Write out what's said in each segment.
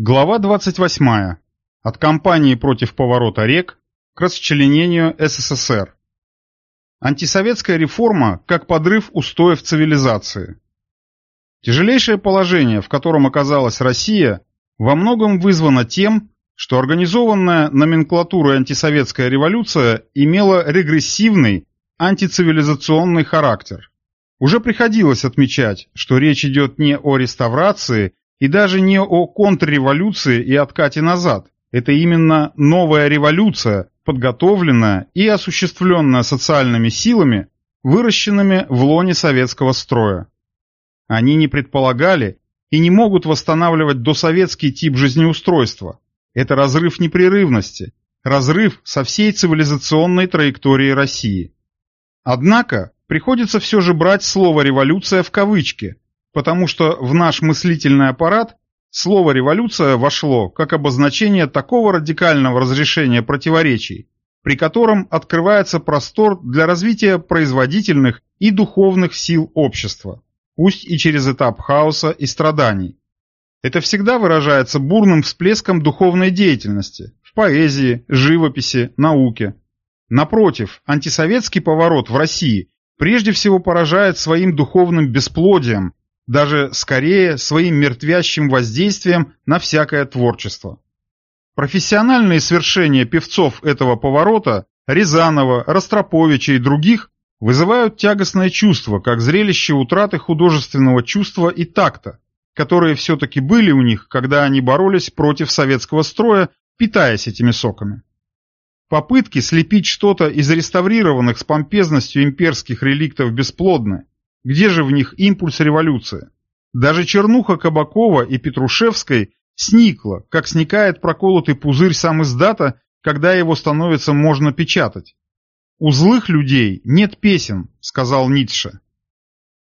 Глава 28. От кампании против поворота рек к расчленению СССР. Антисоветская реформа как подрыв устоев цивилизации. Тяжелейшее положение, в котором оказалась Россия, во многом вызвано тем, что организованная номенклатурой антисоветская революция имела регрессивный, антицивилизационный характер. Уже приходилось отмечать, что речь идет не о реставрации и даже не о контрреволюции и откате назад. Это именно новая революция, подготовленная и осуществленная социальными силами, выращенными в лоне советского строя. Они не предполагали и не могут восстанавливать досоветский тип жизнеустройства. Это разрыв непрерывности, разрыв со всей цивилизационной траекторией России. Однако приходится все же брать слово «революция» в кавычки, потому что в наш мыслительный аппарат слово «революция» вошло как обозначение такого радикального разрешения противоречий, при котором открывается простор для развития производительных и духовных сил общества, пусть и через этап хаоса и страданий. Это всегда выражается бурным всплеском духовной деятельности в поэзии, живописи, науке. Напротив, антисоветский поворот в России прежде всего поражает своим духовным бесплодием, даже скорее своим мертвящим воздействием на всякое творчество. Профессиональные свершения певцов этого поворота, Рязанова, Ростроповича и других, вызывают тягостное чувство, как зрелище утраты художественного чувства и такта, которые все-таки были у них, когда они боролись против советского строя, питаясь этими соками. Попытки слепить что-то из реставрированных с помпезностью имперских реликтов бесплодны. Где же в них импульс революции? Даже чернуха Кабакова и Петрушевской сникла, как сникает проколотый пузырь сам издата, когда его становится можно печатать. «У злых людей нет песен», — сказал Ницше.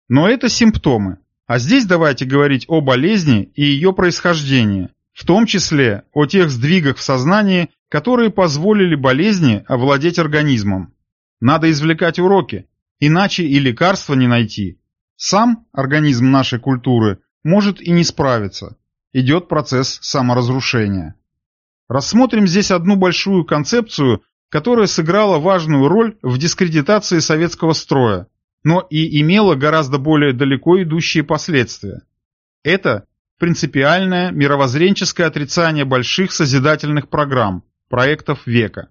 Но это симптомы. А здесь давайте говорить о болезни и ее происхождении, в том числе о тех сдвигах в сознании, которые позволили болезни овладеть организмом. Надо извлекать уроки, иначе и лекарства не найти. Сам организм нашей культуры может и не справиться. Идет процесс саморазрушения. Рассмотрим здесь одну большую концепцию, которая сыграла важную роль в дискредитации советского строя, но и имела гораздо более далеко идущие последствия. Это принципиальное мировоззренческое отрицание больших созидательных программ, проектов века.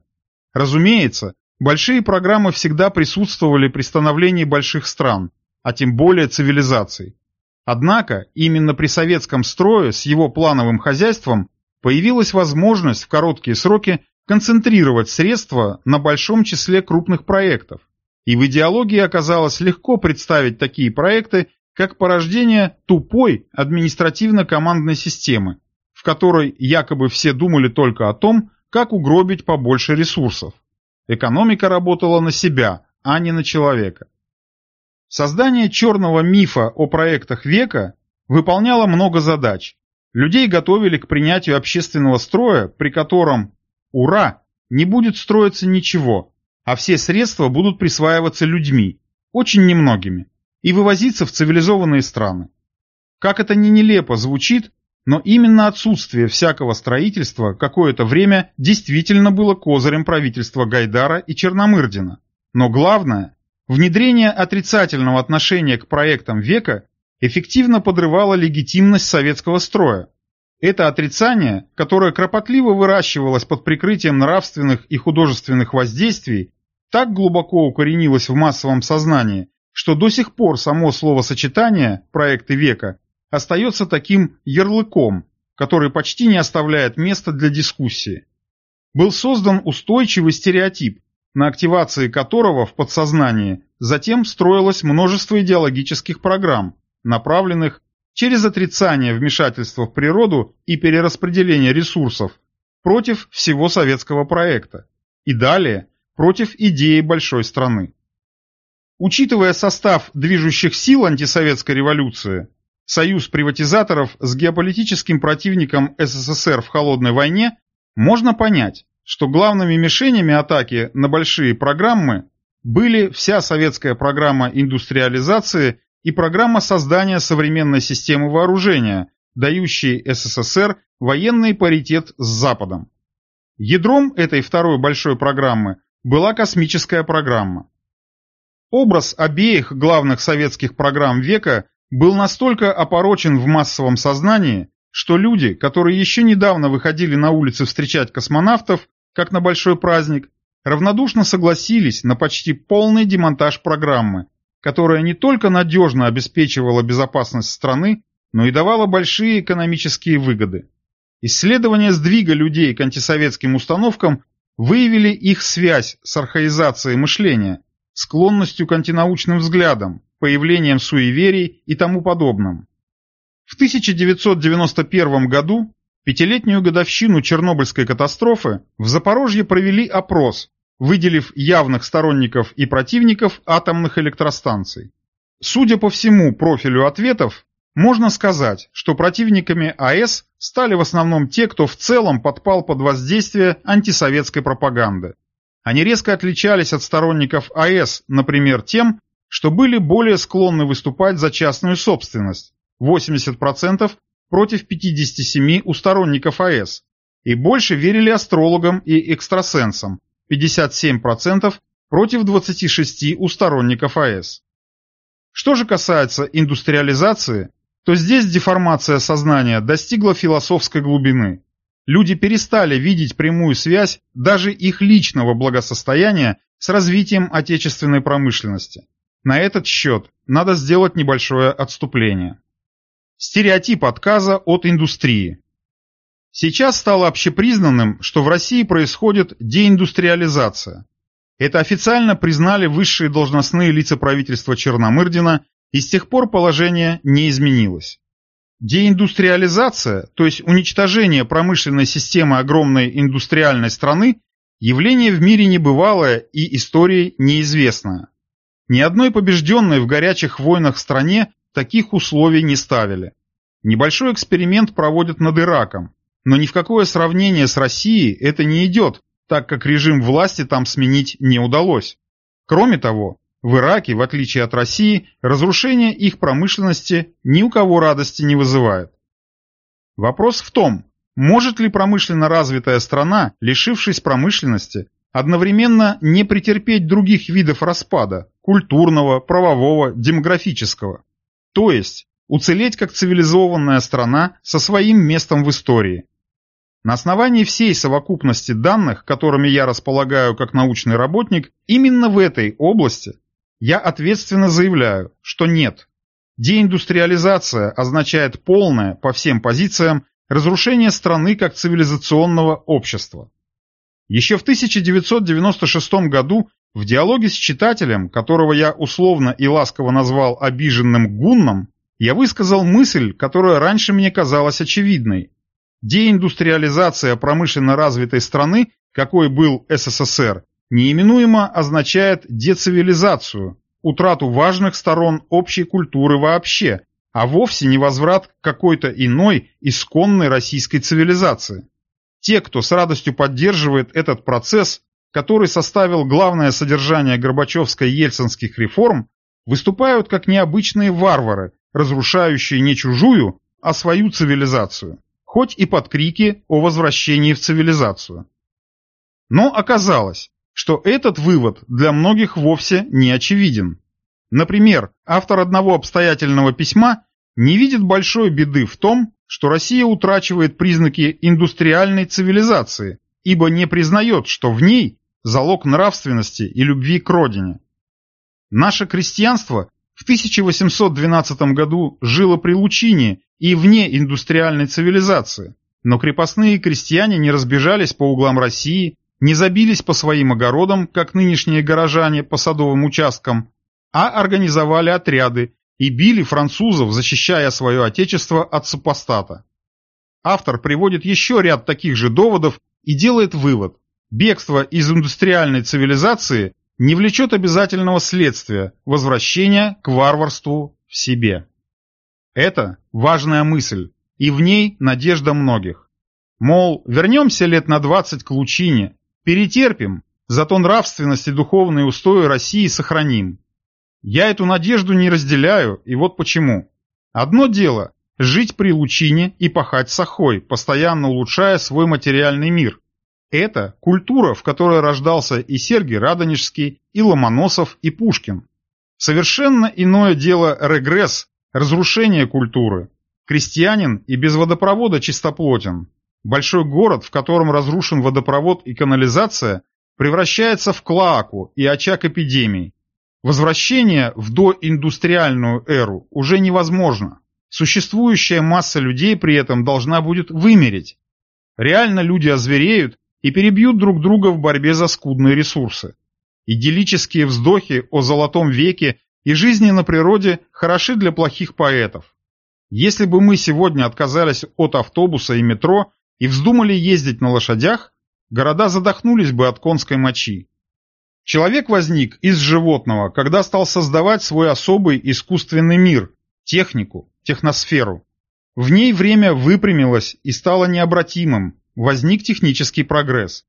Разумеется, большие программы всегда присутствовали при становлении больших стран, а тем более цивилизаций. Однако именно при советском строе с его плановым хозяйством появилась возможность в короткие сроки концентрировать средства на большом числе крупных проектов. И в идеологии оказалось легко представить такие проекты, как порождение тупой административно-командной системы, в которой якобы все думали только о том, как угробить побольше ресурсов. Экономика работала на себя, а не на человека. Создание черного мифа о проектах века выполняло много задач. Людей готовили к принятию общественного строя, при котором, ура, не будет строиться ничего, а все средства будут присваиваться людьми, очень немногими, и вывозиться в цивилизованные страны. Как это ни нелепо звучит, но именно отсутствие всякого строительства какое-то время действительно было козырем правительства Гайдара и Черномырдина. Но главное, внедрение отрицательного отношения к проектам века эффективно подрывало легитимность советского строя, это отрицание, которое кропотливо выращивалось под прикрытием нравственных и художественных воздействий, так глубоко укоренилось в массовом сознании, что до сих пор само словосочетание «проекты века» остается таким ярлыком, который почти не оставляет места для дискуссии. Был создан устойчивый стереотип, на активации которого в подсознании затем строилось множество идеологических программ, направленных через отрицание вмешательства в природу и перераспределение ресурсов против всего советского проекта и далее против идеи большой страны. Учитывая состав движущих сил антисоветской революции, союз приватизаторов с геополитическим противником СССР в холодной войне, можно понять, что главными мишенями атаки на большие программы были вся советская программа индустриализации и программа создания современной системы вооружения, дающей СССР военный паритет с Западом. Ядром этой второй большой программы была космическая программа. Образ обеих главных советских программ века был настолько опорочен в массовом сознании, что люди, которые еще недавно выходили на улицы встречать космонавтов, как на большой праздник, равнодушно согласились на почти полный демонтаж программы, которая не только надежно обеспечивала безопасность страны, но и давала большие экономические выгоды. Исследования сдвига людей к антисоветским установкам выявили их связь с архаизацией мышления, склонностью к антинаучным взглядам, появлением суеверий и тому подобным. В 1991 году, пятилетнюю годовщину Чернобыльской катастрофы, в Запорожье провели опрос, выделив явных сторонников и противников атомных электростанций. Судя по всему профилю ответов, можно сказать, что противниками АЭС стали в основном те, кто в целом подпал под воздействие антисоветской пропаганды. Они резко отличались от сторонников АЭС, например, тем, что были более склонны выступать за частную собственность, 80% против 57% у сторонников АЭС, и больше верили астрологам и экстрасенсам, 57% против 26% у сторонников АЭС. Что же касается индустриализации, то здесь деформация сознания достигла философской глубины. Люди перестали видеть прямую связь даже их личного благосостояния с развитием отечественной промышленности. На этот счет надо сделать небольшое отступление. Стереотип отказа от индустрии. Сейчас стало общепризнанным, что в России происходит деиндустриализация. Это официально признали высшие должностные лица правительства Черномырдина и с тех пор положение не изменилось. Деиндустриализация, то есть уничтожение промышленной системы огромной индустриальной страны, явление в мире небывалое и истории неизвестное. Ни одной побежденной в горячих войнах стране таких условий не ставили. Небольшой эксперимент проводят над Ираком, но ни в какое сравнение с Россией это не идет, так как режим власти там сменить не удалось. Кроме того, в Ираке, в отличие от России, разрушение их промышленности ни у кого радости не вызывает. Вопрос в том, может ли промышленно развитая страна, лишившись промышленности, одновременно не претерпеть других видов распада – культурного, правового, демографического. То есть, уцелеть как цивилизованная страна со своим местом в истории. На основании всей совокупности данных, которыми я располагаю как научный работник, именно в этой области я ответственно заявляю, что нет. Деиндустриализация означает полное, по всем позициям, разрушение страны как цивилизационного общества. Еще в 1996 году в диалоге с читателем, которого я условно и ласково назвал обиженным гунном, я высказал мысль, которая раньше мне казалась очевидной. Деиндустриализация промышленно развитой страны, какой был СССР, неименуемо означает децивилизацию, утрату важных сторон общей культуры вообще, а вовсе не возврат к какой-то иной, исконной российской цивилизации. Те, кто с радостью поддерживает этот процесс, который составил главное содержание Горбачевско-Ельцинских реформ, выступают как необычные варвары, разрушающие не чужую, а свою цивилизацию, хоть и под крики о возвращении в цивилизацию. Но оказалось, что этот вывод для многих вовсе не очевиден. Например, автор одного обстоятельного письма не видит большой беды в том, что Россия утрачивает признаки индустриальной цивилизации, ибо не признает, что в ней залог нравственности и любви к родине. Наше крестьянство в 1812 году жило при Лучине и вне индустриальной цивилизации, но крепостные крестьяне не разбежались по углам России, не забились по своим огородам, как нынешние горожане по садовым участкам, а организовали отряды и били французов, защищая свое отечество от супостата. Автор приводит еще ряд таких же доводов и делает вывод. Бегство из индустриальной цивилизации не влечет обязательного следствия – возвращения к варварству в себе. Это важная мысль, и в ней надежда многих. Мол, вернемся лет на 20 к Лучине, Перетерпим, зато нравственность и духовные устои России сохраним. Я эту надежду не разделяю, и вот почему. Одно дело жить при лучине и пахать сахой, постоянно улучшая свой материальный мир. Это культура, в которой рождался и Сергий Радонежский, и Ломоносов, и Пушкин. Совершенно иное дело регресс, разрушение культуры. Крестьянин и без водопровода чистоплотен. Большой город, в котором разрушен водопровод и канализация, превращается в клоаку и очаг эпидемий. Возвращение в доиндустриальную эру уже невозможно. Существующая масса людей при этом должна будет вымереть. Реально люди озвереют и перебьют друг друга в борьбе за скудные ресурсы. Идиллические вздохи о золотом веке и жизни на природе хороши для плохих поэтов. Если бы мы сегодня отказались от автобуса и метро и вздумали ездить на лошадях, города задохнулись бы от конской мочи. Человек возник из животного, когда стал создавать свой особый искусственный мир, технику, техносферу. В ней время выпрямилось и стало необратимым, возник технический прогресс.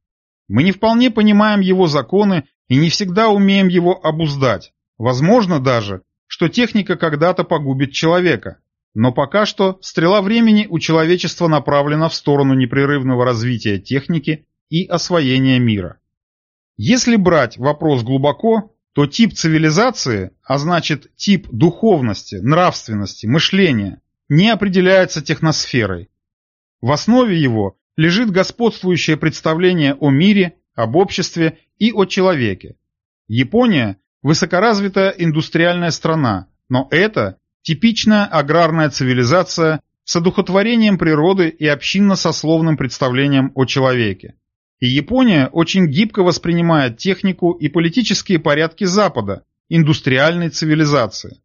Мы не вполне понимаем его законы и не всегда умеем его обуздать. Возможно даже, что техника когда-то погубит человека. Но пока что стрела времени у человечества направлена в сторону непрерывного развития техники и освоения мира. Если брать вопрос глубоко, то тип цивилизации, а значит тип духовности, нравственности, мышления, не определяется техносферой. В основе его лежит господствующее представление о мире, об обществе и о человеке. Япония – высокоразвитая индустриальная страна, но это типичная аграрная цивилизация с одухотворением природы и общинно-сословным представлением о человеке. И Япония очень гибко воспринимает технику и политические порядки Запада, индустриальной цивилизации.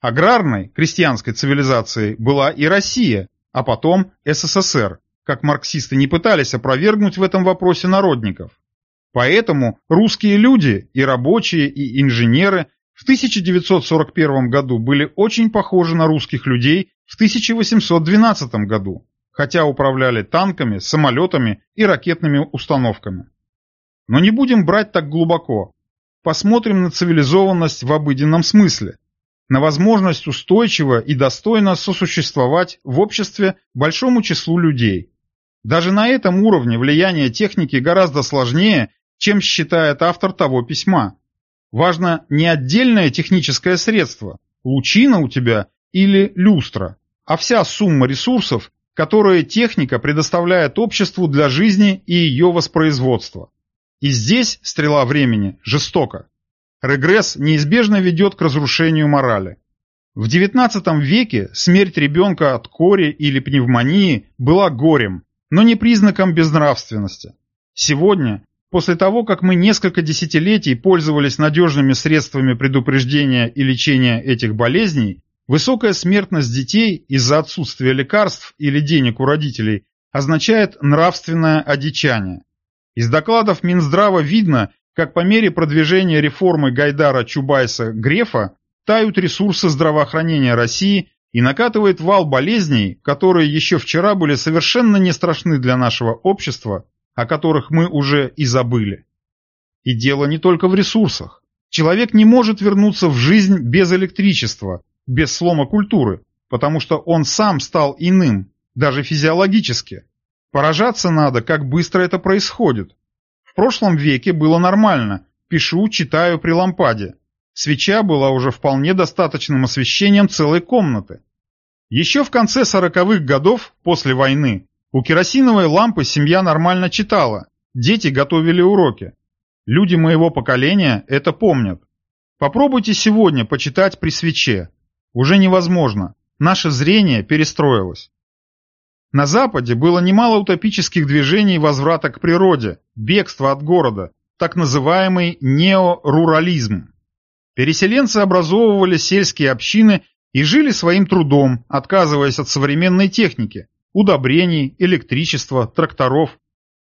Аграрной, крестьянской цивилизацией была и Россия, а потом СССР, как марксисты не пытались опровергнуть в этом вопросе народников. Поэтому русские люди, и рабочие, и инженеры в 1941 году были очень похожи на русских людей в 1812 году, хотя управляли танками, самолетами и ракетными установками. Но не будем брать так глубоко. Посмотрим на цивилизованность в обыденном смысле, на возможность устойчиво и достойно сосуществовать в обществе большому числу людей. Даже на этом уровне влияние техники гораздо сложнее, чем считает автор того письма. Важно не отдельное техническое средство, лучина у тебя или люстра, а вся сумма ресурсов, которые техника предоставляет обществу для жизни и ее воспроизводства. И здесь стрела времени жестока. Регресс неизбежно ведет к разрушению морали. В XIX веке смерть ребенка от кори или пневмонии была горем, но не признаком безнравственности. Сегодня, после того, как мы несколько десятилетий пользовались надежными средствами предупреждения и лечения этих болезней, Высокая смертность детей из-за отсутствия лекарств или денег у родителей означает нравственное одичание. Из докладов Минздрава видно, как по мере продвижения реформы Гайдара Чубайса Грефа тают ресурсы здравоохранения России и накатывает вал болезней, которые еще вчера были совершенно не страшны для нашего общества, о которых мы уже и забыли. И дело не только в ресурсах. Человек не может вернуться в жизнь без электричества, без слома культуры, потому что он сам стал иным, даже физиологически. Поражаться надо, как быстро это происходит. В прошлом веке было нормально, пишу, читаю при лампаде. Свеча была уже вполне достаточным освещением целой комнаты. Еще в конце сороковых годов, после войны, у керосиновой лампы семья нормально читала, дети готовили уроки. Люди моего поколения это помнят. Попробуйте сегодня почитать при свече. Уже невозможно. Наше зрение перестроилось. На Западе было немало утопических движений возврата к природе, бегства от города, так называемый неорурализм. Переселенцы образовывали сельские общины и жили своим трудом, отказываясь от современной техники, удобрений, электричества, тракторов.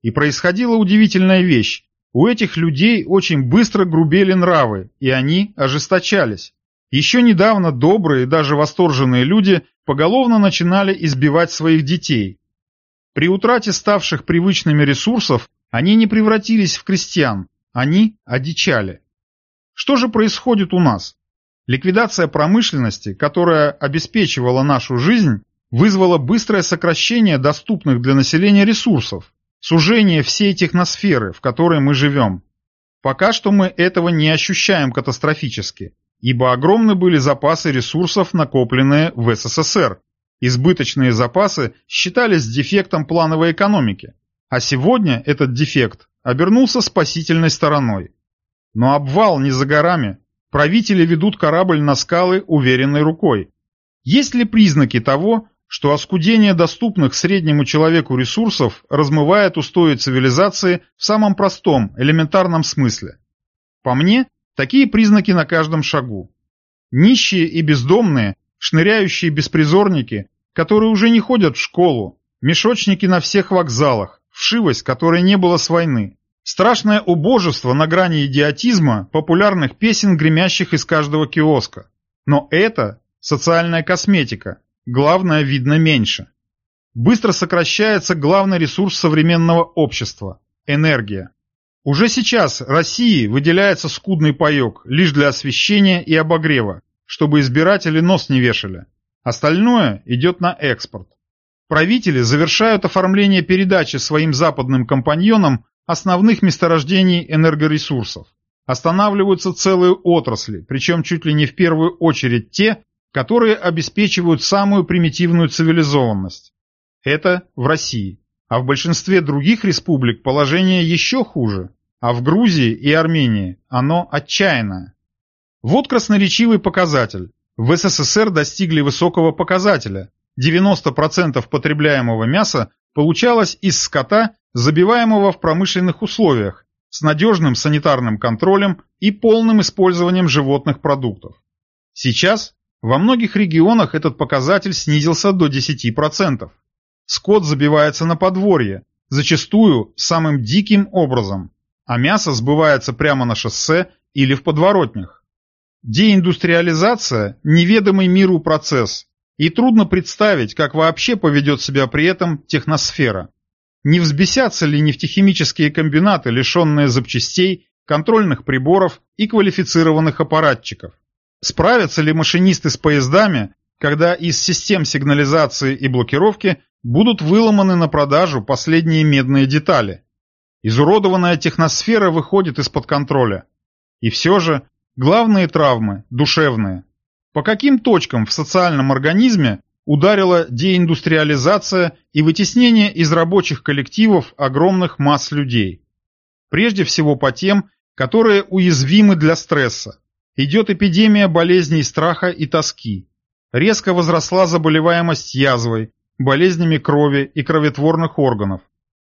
И происходила удивительная вещь. У этих людей очень быстро грубели нравы, и они ожесточались. Еще недавно добрые и даже восторженные люди поголовно начинали избивать своих детей. При утрате ставших привычными ресурсов они не превратились в крестьян, они одичали. Что же происходит у нас? Ликвидация промышленности, которая обеспечивала нашу жизнь, вызвало быстрое сокращение доступных для населения ресурсов, сужение всей техносферы, в которой мы живем. Пока что мы этого не ощущаем катастрофически, ибо огромны были запасы ресурсов, накопленные в СССР. Избыточные запасы считались дефектом плановой экономики, а сегодня этот дефект обернулся спасительной стороной. Но обвал не за горами, правители ведут корабль на скалы уверенной рукой. Есть ли признаки того, что оскудение доступных среднему человеку ресурсов размывает устои цивилизации в самом простом, элементарном смысле. По мне, такие признаки на каждом шагу. Нищие и бездомные, шныряющие беспризорники, которые уже не ходят в школу, мешочники на всех вокзалах, вшивость, которой не было с войны, страшное убожество на грани идиотизма популярных песен, гремящих из каждого киоска. Но это социальная косметика, главное видно меньше. Быстро сокращается главный ресурс современного общества – энергия. Уже сейчас России выделяется скудный паек лишь для освещения и обогрева, чтобы избиратели нос не вешали. Остальное идет на экспорт. Правители завершают оформление передачи своим западным компаньонам основных месторождений энергоресурсов. Останавливаются целые отрасли, причем чуть ли не в первую очередь те, которые обеспечивают самую примитивную цивилизованность. Это в России. А в большинстве других республик положение еще хуже. А в Грузии и Армении оно отчаянное. Вот красноречивый показатель. В СССР достигли высокого показателя. 90% потребляемого мяса получалось из скота, забиваемого в промышленных условиях, с надежным санитарным контролем и полным использованием животных продуктов. Сейчас во многих регионах этот показатель снизился до 10%. Скот забивается на подворье, зачастую самым диким образом, а мясо сбывается прямо на шоссе или в подворотнях. Деиндустриализация – неведомый миру процесс, и трудно представить, как вообще поведет себя при этом техносфера. Не взбесятся ли нефтехимические комбинаты, лишенные запчастей, контрольных приборов и квалифицированных аппаратчиков? Справятся ли машинисты с поездами, когда из систем сигнализации и блокировки будут выломаны на продажу последние медные детали? Изуродованная техносфера выходит из-под контроля. И все же главные травмы – душевные. По каким точкам в социальном организме ударила деиндустриализация и вытеснение из рабочих коллективов огромных масс людей? Прежде всего по тем, которые уязвимы для стресса, Идет эпидемия болезней страха и тоски. Резко возросла заболеваемость язвой, болезнями крови и кроветворных органов.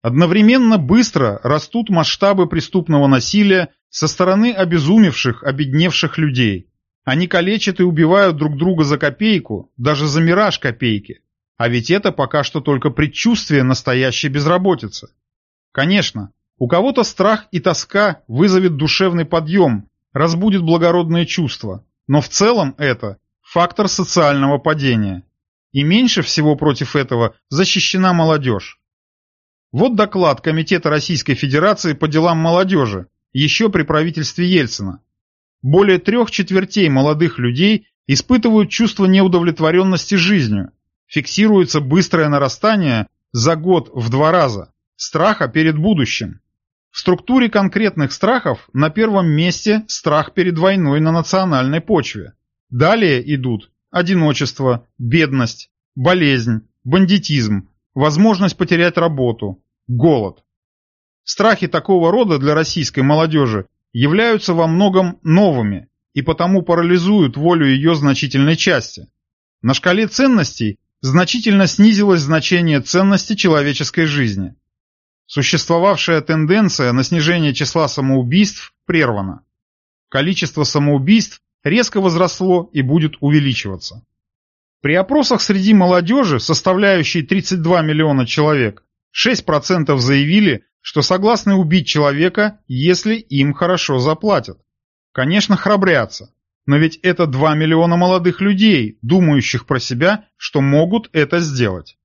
Одновременно быстро растут масштабы преступного насилия со стороны обезумевших, обедневших людей. Они калечат и убивают друг друга за копейку, даже за мираж копейки. А ведь это пока что только предчувствие настоящей безработицы. Конечно, у кого-то страх и тоска вызовет душевный подъем, разбудит благородные чувства, но в целом это фактор социального падения. И меньше всего против этого защищена молодежь. Вот доклад Комитета Российской Федерации по делам молодежи, еще при правительстве Ельцина. Более трех четвертей молодых людей испытывают чувство неудовлетворенности жизнью. Фиксируется быстрое нарастание за год в два раза, страха перед будущим. В структуре конкретных страхов на первом месте страх перед войной на национальной почве. Далее идут одиночество, бедность, болезнь, бандитизм, возможность потерять работу, голод. Страхи такого рода для российской молодежи являются во многом новыми и потому парализуют волю ее значительной части. На шкале ценностей значительно снизилось значение ценности человеческой жизни. Существовавшая тенденция на снижение числа самоубийств прервана. Количество самоубийств резко возросло и будет увеличиваться. При опросах среди молодежи, составляющей 32 миллиона человек, 6% заявили, что согласны убить человека, если им хорошо заплатят. Конечно, храбрятся, но ведь это 2 миллиона молодых людей, думающих про себя, что могут это сделать.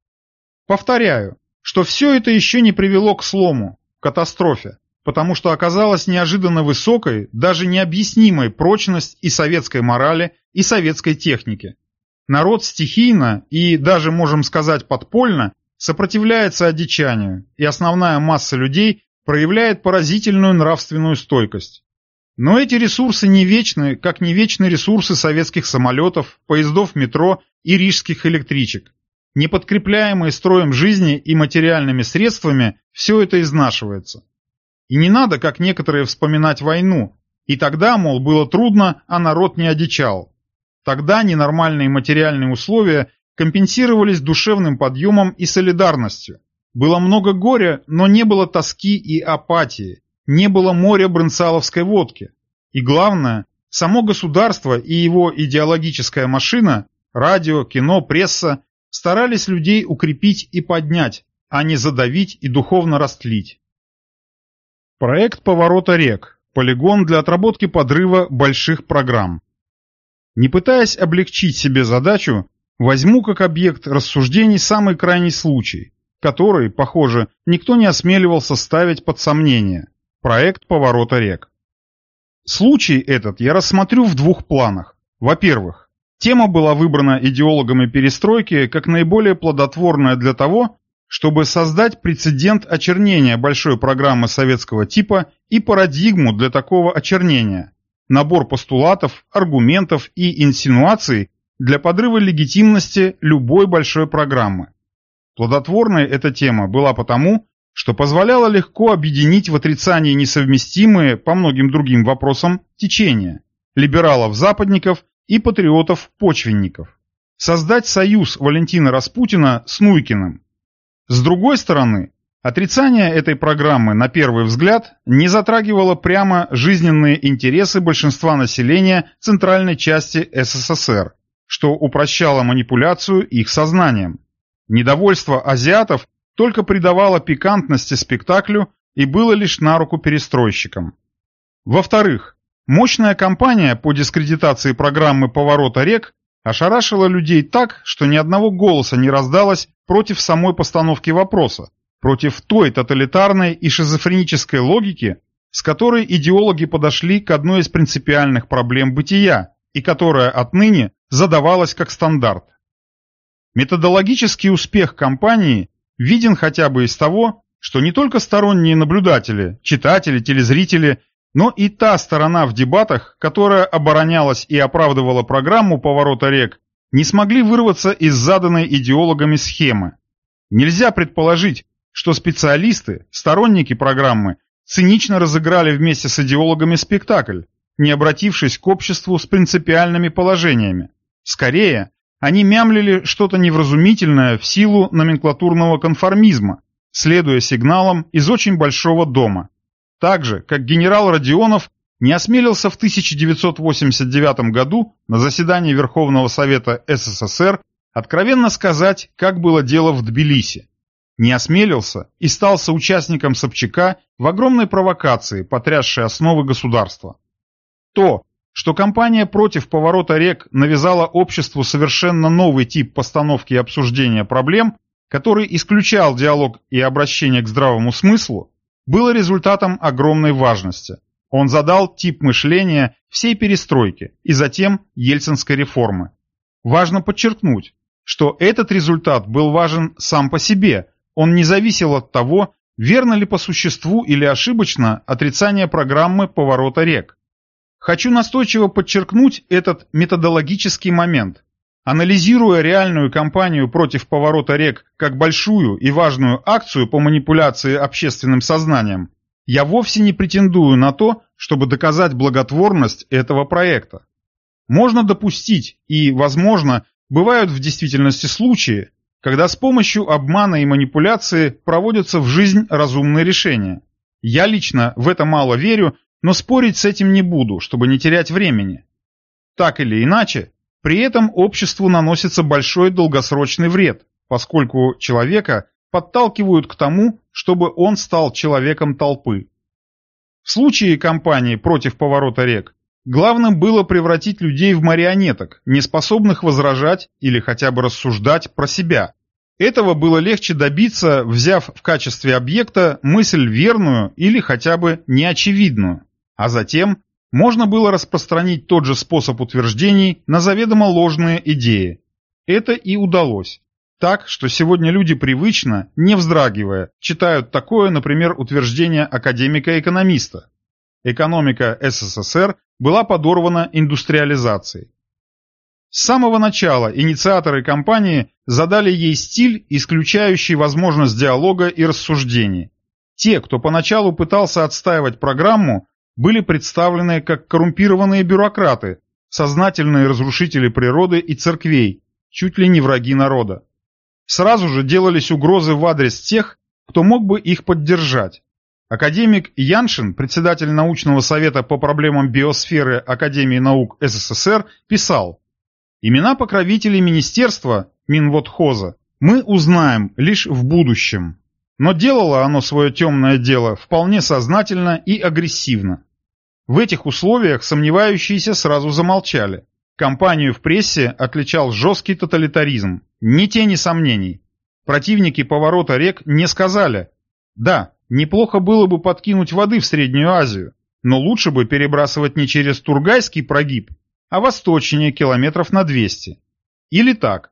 Повторяю, что все это еще не привело к слому, катастрофе, потому что оказалась неожиданно высокой, даже необъяснимой прочность и советской морали, и советской техники. народ стихийно и даже, можем сказать, подпольно сопротивляется одичанию, и основная масса людей проявляет поразительную нравственную стойкость. Но эти ресурсы не вечны, как не вечны ресурсы советских самолетов, поездов метро и рижских электричек. Не подкрепляемые строем жизни и материальными средствами, все это изнашивается. И не надо, как некоторые, вспоминать войну. И тогда, мол, было трудно, а народ не одичал. Тогда ненормальные материальные условия компенсировались душевным подъемом и солидарностью. Было много горя, но не было тоски и апатии, не было моря брынцаловской водки. И главное, само государство и его идеологическая машина, радио, кино, пресса, старались людей укрепить и поднять, а не задавить и духовно растлить. Проект поворота рек. Полигон для отработки подрыва больших программ. Не пытаясь облегчить себе задачу, возьму как объект рассуждений самый крайний случай, который, похоже, никто не осмеливался ставить под сомнение. Проект поворота рек. Случай этот я рассмотрю в двух планах. Во-первых, тема была выбрана идеологами перестройки как наиболее плодотворная для того, чтобы создать прецедент очернения большой программы советского типа и парадигму для такого очернения, набор постулатов, аргументов и инсинуаций для подрыва легитимности любой большой программы. Плодотворной эта тема была потому, что позволяло легко объединить в отрицании несовместимые по многим другим вопросам течения либералов-западников и патриотов-почвенников. Создать союз Валентина Распутина с Нуйкиным. С другой стороны, отрицание этой программы на первый взгляд не затрагивало прямо жизненные интересы большинства населения центральной части СССР, что упрощало манипуляцию их сознанием. Недовольство азиатов только придавало пикантности спектаклю и было лишь на руку перестройщикам. Во-вторых, мощная кампания по дискредитации программы поворота рек ошарашила людей так, что ни одного голоса не раздалось против самой постановки вопроса, против той тоталитарной и шизофренической логики, с которой идеологи подошли к одной из принципиальных проблем бытия и которая отныне задавалась как стандарт. Методологический успех кампании виден хотя бы из того, что не только сторонние наблюдатели, читатели, телезрители, но и та сторона в дебатах, которая оборонялась и оправдывала программу поворота рек, не смогли вырваться из заданной идеологами схемы. Нельзя предположить, что специалисты, сторонники программы, цинично разыграли вместе с идеологами спектакль, не обратившись к обществу с принципиальными положениями. Скорее, они мямлили что-то невразумительное в силу номенклатурного конформизма, следуя сигналам из очень большого дома. Так же, как генерал Родионов не осмелился в 1989 году на заседании Верховного Совета СССР откровенно сказать, как было дело в Тбилиси. Не осмелился и стал соучастником Собчака в огромной провокации, потрясшей основы государства. То, что компания против поворота рек навязала обществу совершенно новый тип постановки и обсуждения проблем, который исключал диалог и обращение к здравому смыслу, было результатом огромной важности. Он задал тип мышления всей перестройки и затем ельцинской реформы. Важно подчеркнуть, что этот результат был важен сам по себе, он не зависел от того, верно ли по существу или ошибочно отрицание программы поворота рек. Хочу настойчиво подчеркнуть этот методологический момент. Анализируя реальную кампанию против поворота рек как большую и важную акцию по манипуляции общественным сознанием, я вовсе не претендую на то, чтобы доказать благотворность этого проекта. Можно допустить, и, возможно, бывают в действительности случаи, когда с помощью обмана и манипуляции проводятся в жизнь разумные решения. Я лично в это мало верю но спорить с этим не буду, чтобы не терять времени. Так или иначе, при этом обществу наносится большой долгосрочный вред, поскольку человека подталкивают к тому, чтобы он стал человеком толпы. В случае кампании против поворота рек, главным было превратить людей в марионеток, не способных возражать или хотя бы рассуждать про себя. Этого было легче добиться, взяв в качестве объекта мысль верную или хотя бы неочевидную а затем можно было распространить тот же способ утверждений на заведомо ложные идеи. Это и удалось. Так, что сегодня люди привычно, не вздрагивая, читают такое, например, утверждение академика-экономиста. Экономика СССР была подорвана индустриализацией. С самого начала инициаторы кампании задали ей стиль, исключающий возможность диалога и рассуждений. Те, кто поначалу пытался отстаивать программу, были представлены как коррумпированные бюрократы, сознательные разрушители природы и церквей, чуть ли не враги народа. Сразу же делались угрозы в адрес тех, кто мог бы их поддержать. Академик Яншин, председатель научного совета по проблемам биосферы Академии наук СССР, писал «Имена покровителей министерства Минводхоза мы узнаем лишь в будущем, но делало оно свое темное дело вполне сознательно и агрессивно. В этих условиях сомневающиеся сразу замолчали. Компанию в прессе отличал жесткий тоталитаризм, ни тени сомнений. Противники поворота рек не сказали «Да, неплохо было бы подкинуть воды в Среднюю Азию, но лучше бы перебрасывать не через Тургайский прогиб, а восточнее километров на 200». Или так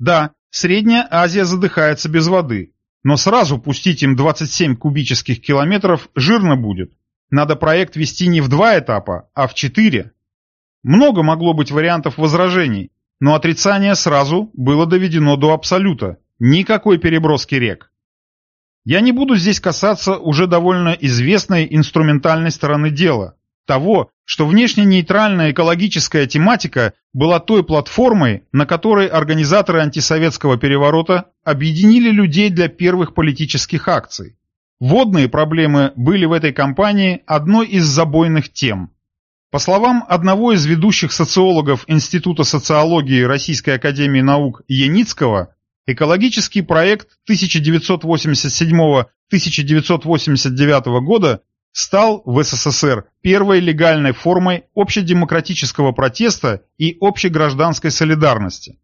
«Да, Средняя Азия задыхается без воды, но сразу пустить им 27 кубических километров жирно будет. Надо проект вести не в два этапа, а в четыре. Много могло быть вариантов возражений, но отрицание сразу было доведено до абсолюта. Никакой переброски рек. Я не буду здесь касаться уже довольно известной инструментальной стороны дела. Того, что внешне нейтральная экологическая тематика была той платформой, на которой организаторы антисоветского переворота объединили людей для первых политических акций. Водные проблемы были в этой кампании одной из забойных тем. По словам одного из ведущих социологов Института социологии Российской академии наук Яницкого, экологический проект 1987-1989 года стал в СССР первой легальной формой общедемократического протеста и общегражданской солидарности.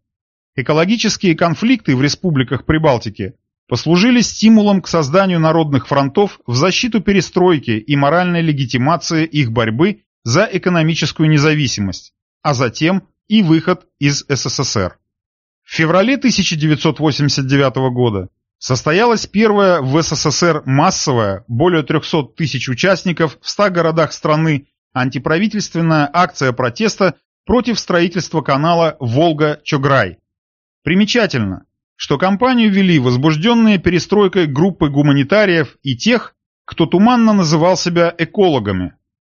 Экологические конфликты в республиках Прибалтики послужили стимулом к созданию народных фронтов в защиту перестройки и моральной легитимации их борьбы за экономическую независимость, а затем и выход из СССР. В феврале 1989 года состоялась первая в СССР массовая, более 300 тысяч участников в 100 городах страны, антиправительственная акция протеста против строительства канала Волга-Чограй. Примечательно, что кампанию вели возбужденные перестройкой группы гуманитариев и тех, кто туманно называл себя экологами.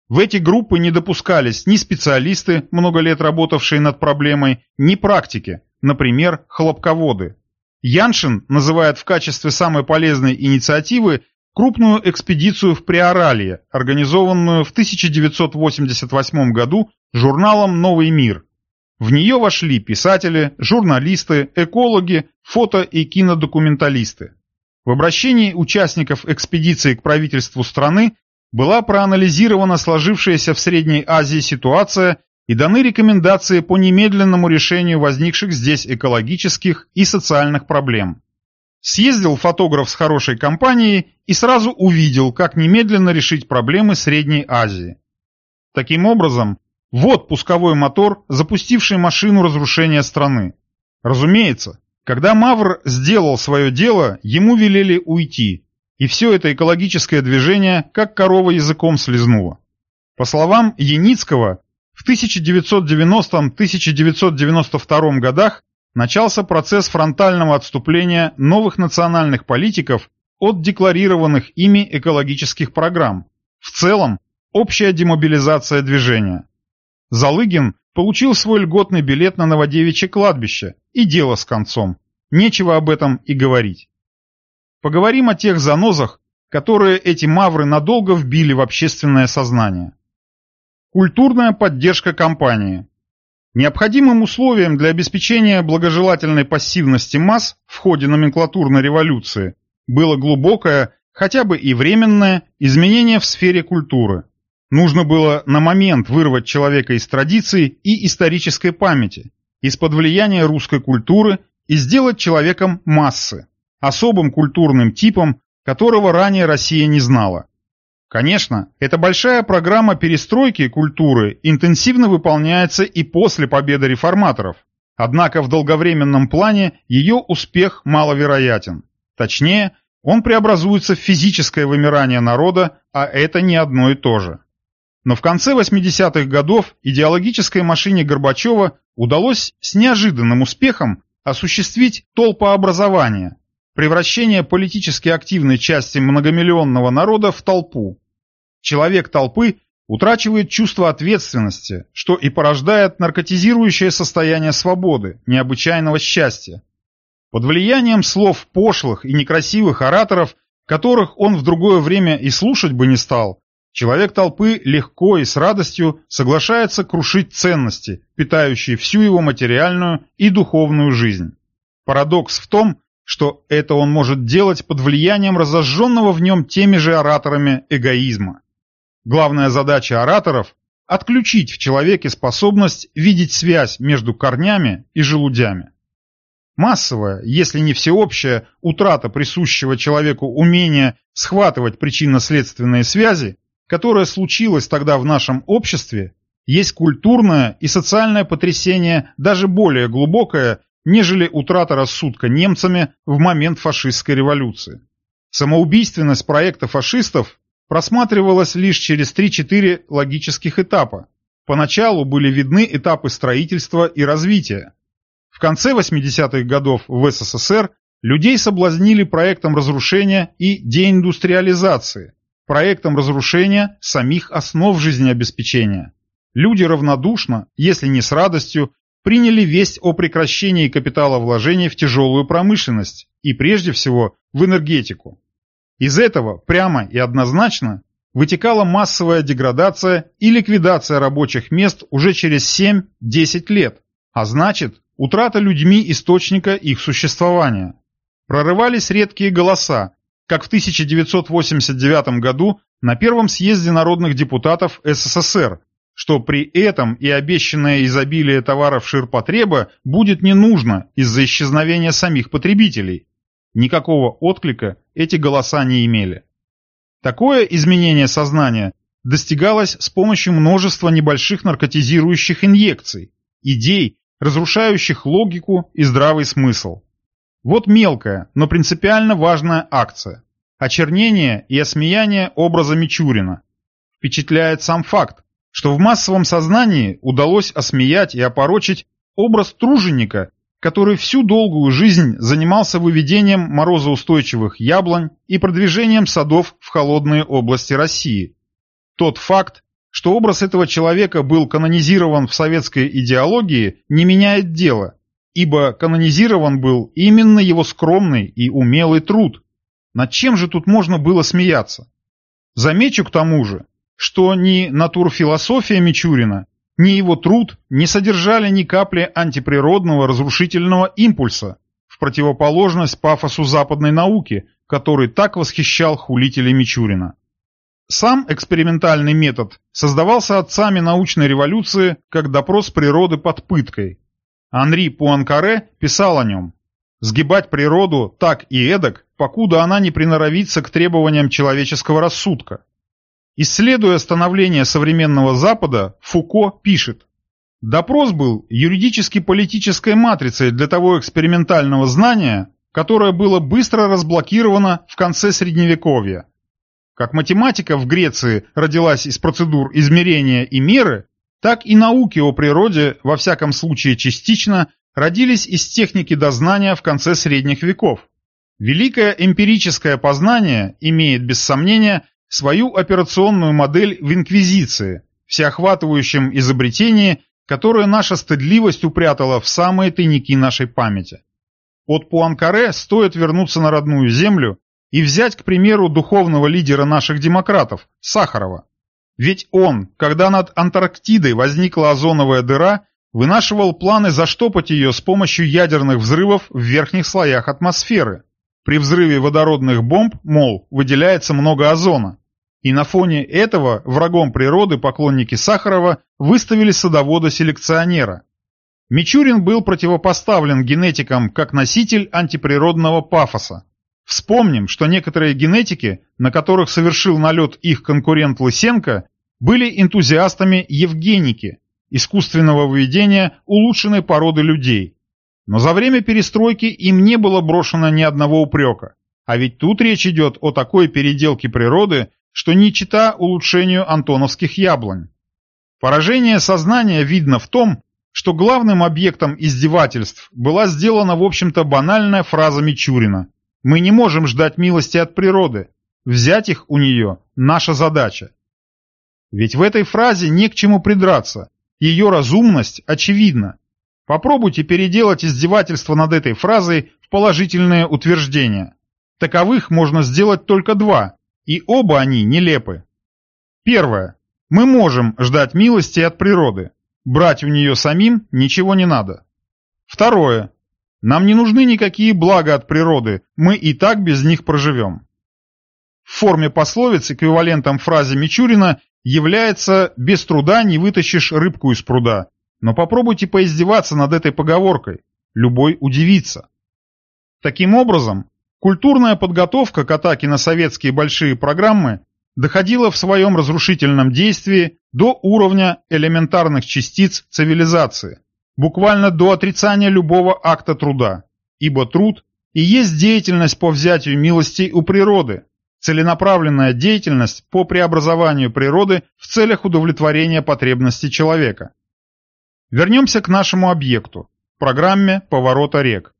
В эти группы не допускались ни специалисты, много лет работавшие над проблемой, ни практики, например, хлопководы. Яншин называет в качестве самой полезной инициативы крупную экспедицию в Приоралье, организованную в 1988 году журналом «Новый мир», в нее вошли писатели, журналисты, экологи, фото- и кинодокументалисты. В обращении участников экспедиции к правительству страны была проанализирована сложившаяся в Средней Азии ситуация и даны рекомендации по немедленному решению возникших здесь экологических и социальных проблем. Съездил фотограф с хорошей компанией и сразу увидел, как немедленно решить проблемы Средней Азии. Таким образом, вот пусковой мотор, запустивший машину разрушения страны. Разумеется, когда Мавр сделал свое дело, ему велели уйти, и все это экологическое движение как корова языком слезнуло. По словам Яницкого, в 1990-1992 годах начался процесс фронтального отступления новых национальных политиков от декларированных ими экологических программ. В целом, общая демобилизация движения. Залыгин получил свой льготный билет на Новодевичье кладбище, и дело с концом. Нечего об этом и говорить. Поговорим о тех занозах, которые эти мавры надолго вбили в общественное сознание. Культурная поддержка компании. Необходимым условием для обеспечения благожелательной пассивности масс в ходе номенклатурной революции было глубокое, хотя бы и временное, изменение в сфере культуры. Нужно было на момент вырвать человека из традиций и исторической памяти, из-под влияния русской культуры и сделать человеком массы, особым культурным типом, которого ранее Россия не знала. Конечно, эта большая программа перестройки культуры интенсивно выполняется и после победы реформаторов. Однако в долговременном плане ее успех маловероятен. Точнее, он преобразуется в физическое вымирание народа, а это не одно и то же. Но в конце 80-х годов идеологической машине Горбачева удалось с неожиданным успехом осуществить толпообразование, превращение политически активной части многомиллионного народа в толпу. Человек толпы утрачивает чувство ответственности, что и порождает наркотизирующее состояние свободы, необычайного счастья. Под влиянием слов пошлых и некрасивых ораторов, которых он в другое время и слушать бы не стал, человек толпы легко и с радостью соглашается крушить ценности, питающие всю его материальную и духовную жизнь. Парадокс в том, что это он может делать под влиянием разожженного в нем теми же ораторами эгоизма. Главная задача ораторов – отключить в человеке способность видеть связь между корнями и желудями. Массовая, если не всеобщая, утрата присущего человеку умения схватывать причинно-следственные связи, которая случилась тогда в нашем обществе, есть культурное и социальное потрясение даже более глубокое, нежели утрата рассудка немцами в момент фашистской революции. Самоубийственность проекта фашистов просматривалась лишь через 3-4 логических этапа. Поначалу были видны этапы строительства и развития. В конце 80-х годов в СССР людей соблазнили проектом разрушения и деиндустриализации, проектом разрушения самих основ жизнеобеспечения. Люди равнодушно, если не с радостью, приняли весть о прекращении капиталовложений в тяжелую промышленность и прежде всего в энергетику. Из этого прямо и однозначно вытекала массовая деградация и ликвидация рабочих мест уже через 7-10 лет, а значит, утрата людьми источника их существования. Прорывались редкие голоса, как в 1989 году на первом съезде народных депутатов СССР, что при этом и обещанное изобилие товаров ширпотреба будет не нужно из-за исчезновения самих потребителей, Никакого отклика эти голоса не имели. Такое изменение сознания достигалось с помощью множества небольших наркотизирующих инъекций, идей, разрушающих логику и здравый смысл. Вот мелкая, но принципиально важная акция. Очернение и осмеяние образа Мичурина. Впечатляет сам факт, что в массовом сознании удалось осмеять и опорочить образ труженика который всю долгую жизнь занимался выведением морозоустойчивых яблонь и продвижением садов в холодные области России. Тот факт, что образ этого человека был канонизирован в советской идеологии, не меняет дело, ибо канонизирован был именно его скромный и умелый труд. Над чем же тут можно было смеяться? Замечу к тому же, что ни натурфилософия Мичурина, ни его труд не содержали ни капли антиприродного разрушительного импульса, в противоположность пафосу западной науки, который так восхищал хулителей Мичурина. Сам экспериментальный метод создавался отцами научной революции как допрос природы под пыткой. Анри Пуанкаре писал о нем. Сгибать природу так и эдак, покуда она не приноровится к требованиям человеческого рассудка. Исследуя становление современного Запада, Фуко пишет, Допрос был юридически-политической матрицей для того экспериментального знания, которое было быстро разблокировано в конце Средневековья. Как математика в Греции родилась из процедур измерения и меры, так и науки о природе, во всяком случае частично, родились из техники дознания в конце средних веков. Великое эмпирическое познание имеет, без сомнения, свою операционную модель в Инквизиции, всеохватывающем изобретении, которое наша стыдливость упрятала в самые тайники нашей памяти. От Пуанкаре стоит вернуться на родную землю и взять, к примеру, духовного лидера наших демократов, Сахарова. Ведь он, когда над Антарктидой возникла озоновая дыра, вынашивал планы заштопать ее с помощью ядерных взрывов в верхних слоях атмосферы. При взрыве водородных бомб, мол, выделяется много озона. И на фоне этого врагом природы поклонники Сахарова выставили садовода-селекционера. Мичурин был противопоставлен генетикам как носитель антиприродного пафоса. Вспомним, что некоторые генетики, на которых совершил налет их конкурент Лысенко, были энтузиастами Евгеники, искусственного выведения улучшенной породы людей. Но за время перестройки им не было брошено ни одного упрека. А ведь тут речь идет о такой переделке природы, что не чита улучшению антоновских яблонь. Поражение сознания видно в том, что главным объектом издевательств была сделана, в общем-то, банальная фраза Мичурина. «Мы не можем ждать милости от природы. Взять их у нее – наша задача». Ведь в этой фразе не к чему придраться. Ее разумность очевидна. Попробуйте переделать издевательство над этой фразой в положительное утверждение. Таковых можно сделать только два, и оба они нелепы. Первое. Мы можем ждать милости от природы. Брать у нее самим ничего не надо. Второе. Нам не нужны никакие блага от природы, мы и так без них проживем. В форме пословиц эквивалентом фразе Мичурина является «без труда не вытащишь рыбку из пруда». Но попробуйте поиздеваться над этой поговоркой, любой удивится. Таким образом, культурная подготовка к атаке на советские большие программы доходила в своем разрушительном действии до уровня элементарных частиц цивилизации, буквально до отрицания любого акта труда, ибо труд и есть деятельность по взятию милостей у природы, целенаправленная деятельность по преобразованию природы в целях удовлетворения потребностей человека. Вернемся к нашему объекту – программе поворота рек.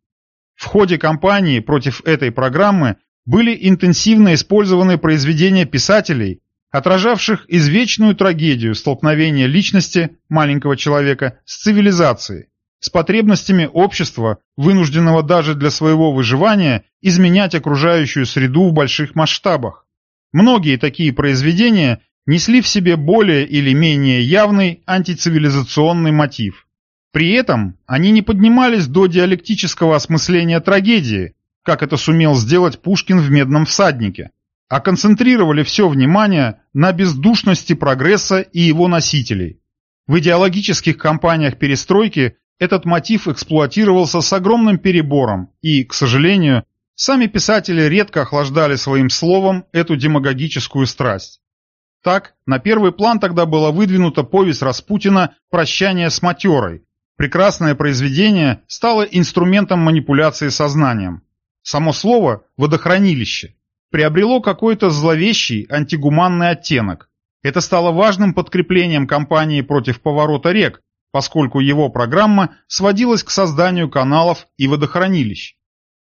В ходе кампании против этой программы были интенсивно использованы произведения писателей, отражавших извечную трагедию столкновения личности маленького человека с цивилизацией, с потребностями общества, вынужденного даже для своего выживания изменять окружающую среду в больших масштабах. Многие такие произведения несли в себе более или менее явный антицивилизационный мотив. При этом они не поднимались до диалектического осмысления трагедии, как это сумел сделать Пушкин в «Медном всаднике», а концентрировали все внимание на бездушности прогресса и его носителей. В идеологических кампаниях перестройки этот мотив эксплуатировался с огромным перебором, и, к сожалению, сами писатели редко охлаждали своим словом эту демагогическую страсть. Так, на первый план тогда была выдвинута повесть Распутина «Прощание с матерой». Прекрасное произведение стало инструментом манипуляции сознанием. Само слово «водохранилище» приобрело какой-то зловещий антигуманный оттенок. Это стало важным подкреплением кампании против поворота рек, поскольку его программа сводилась к созданию каналов и водохранилищ.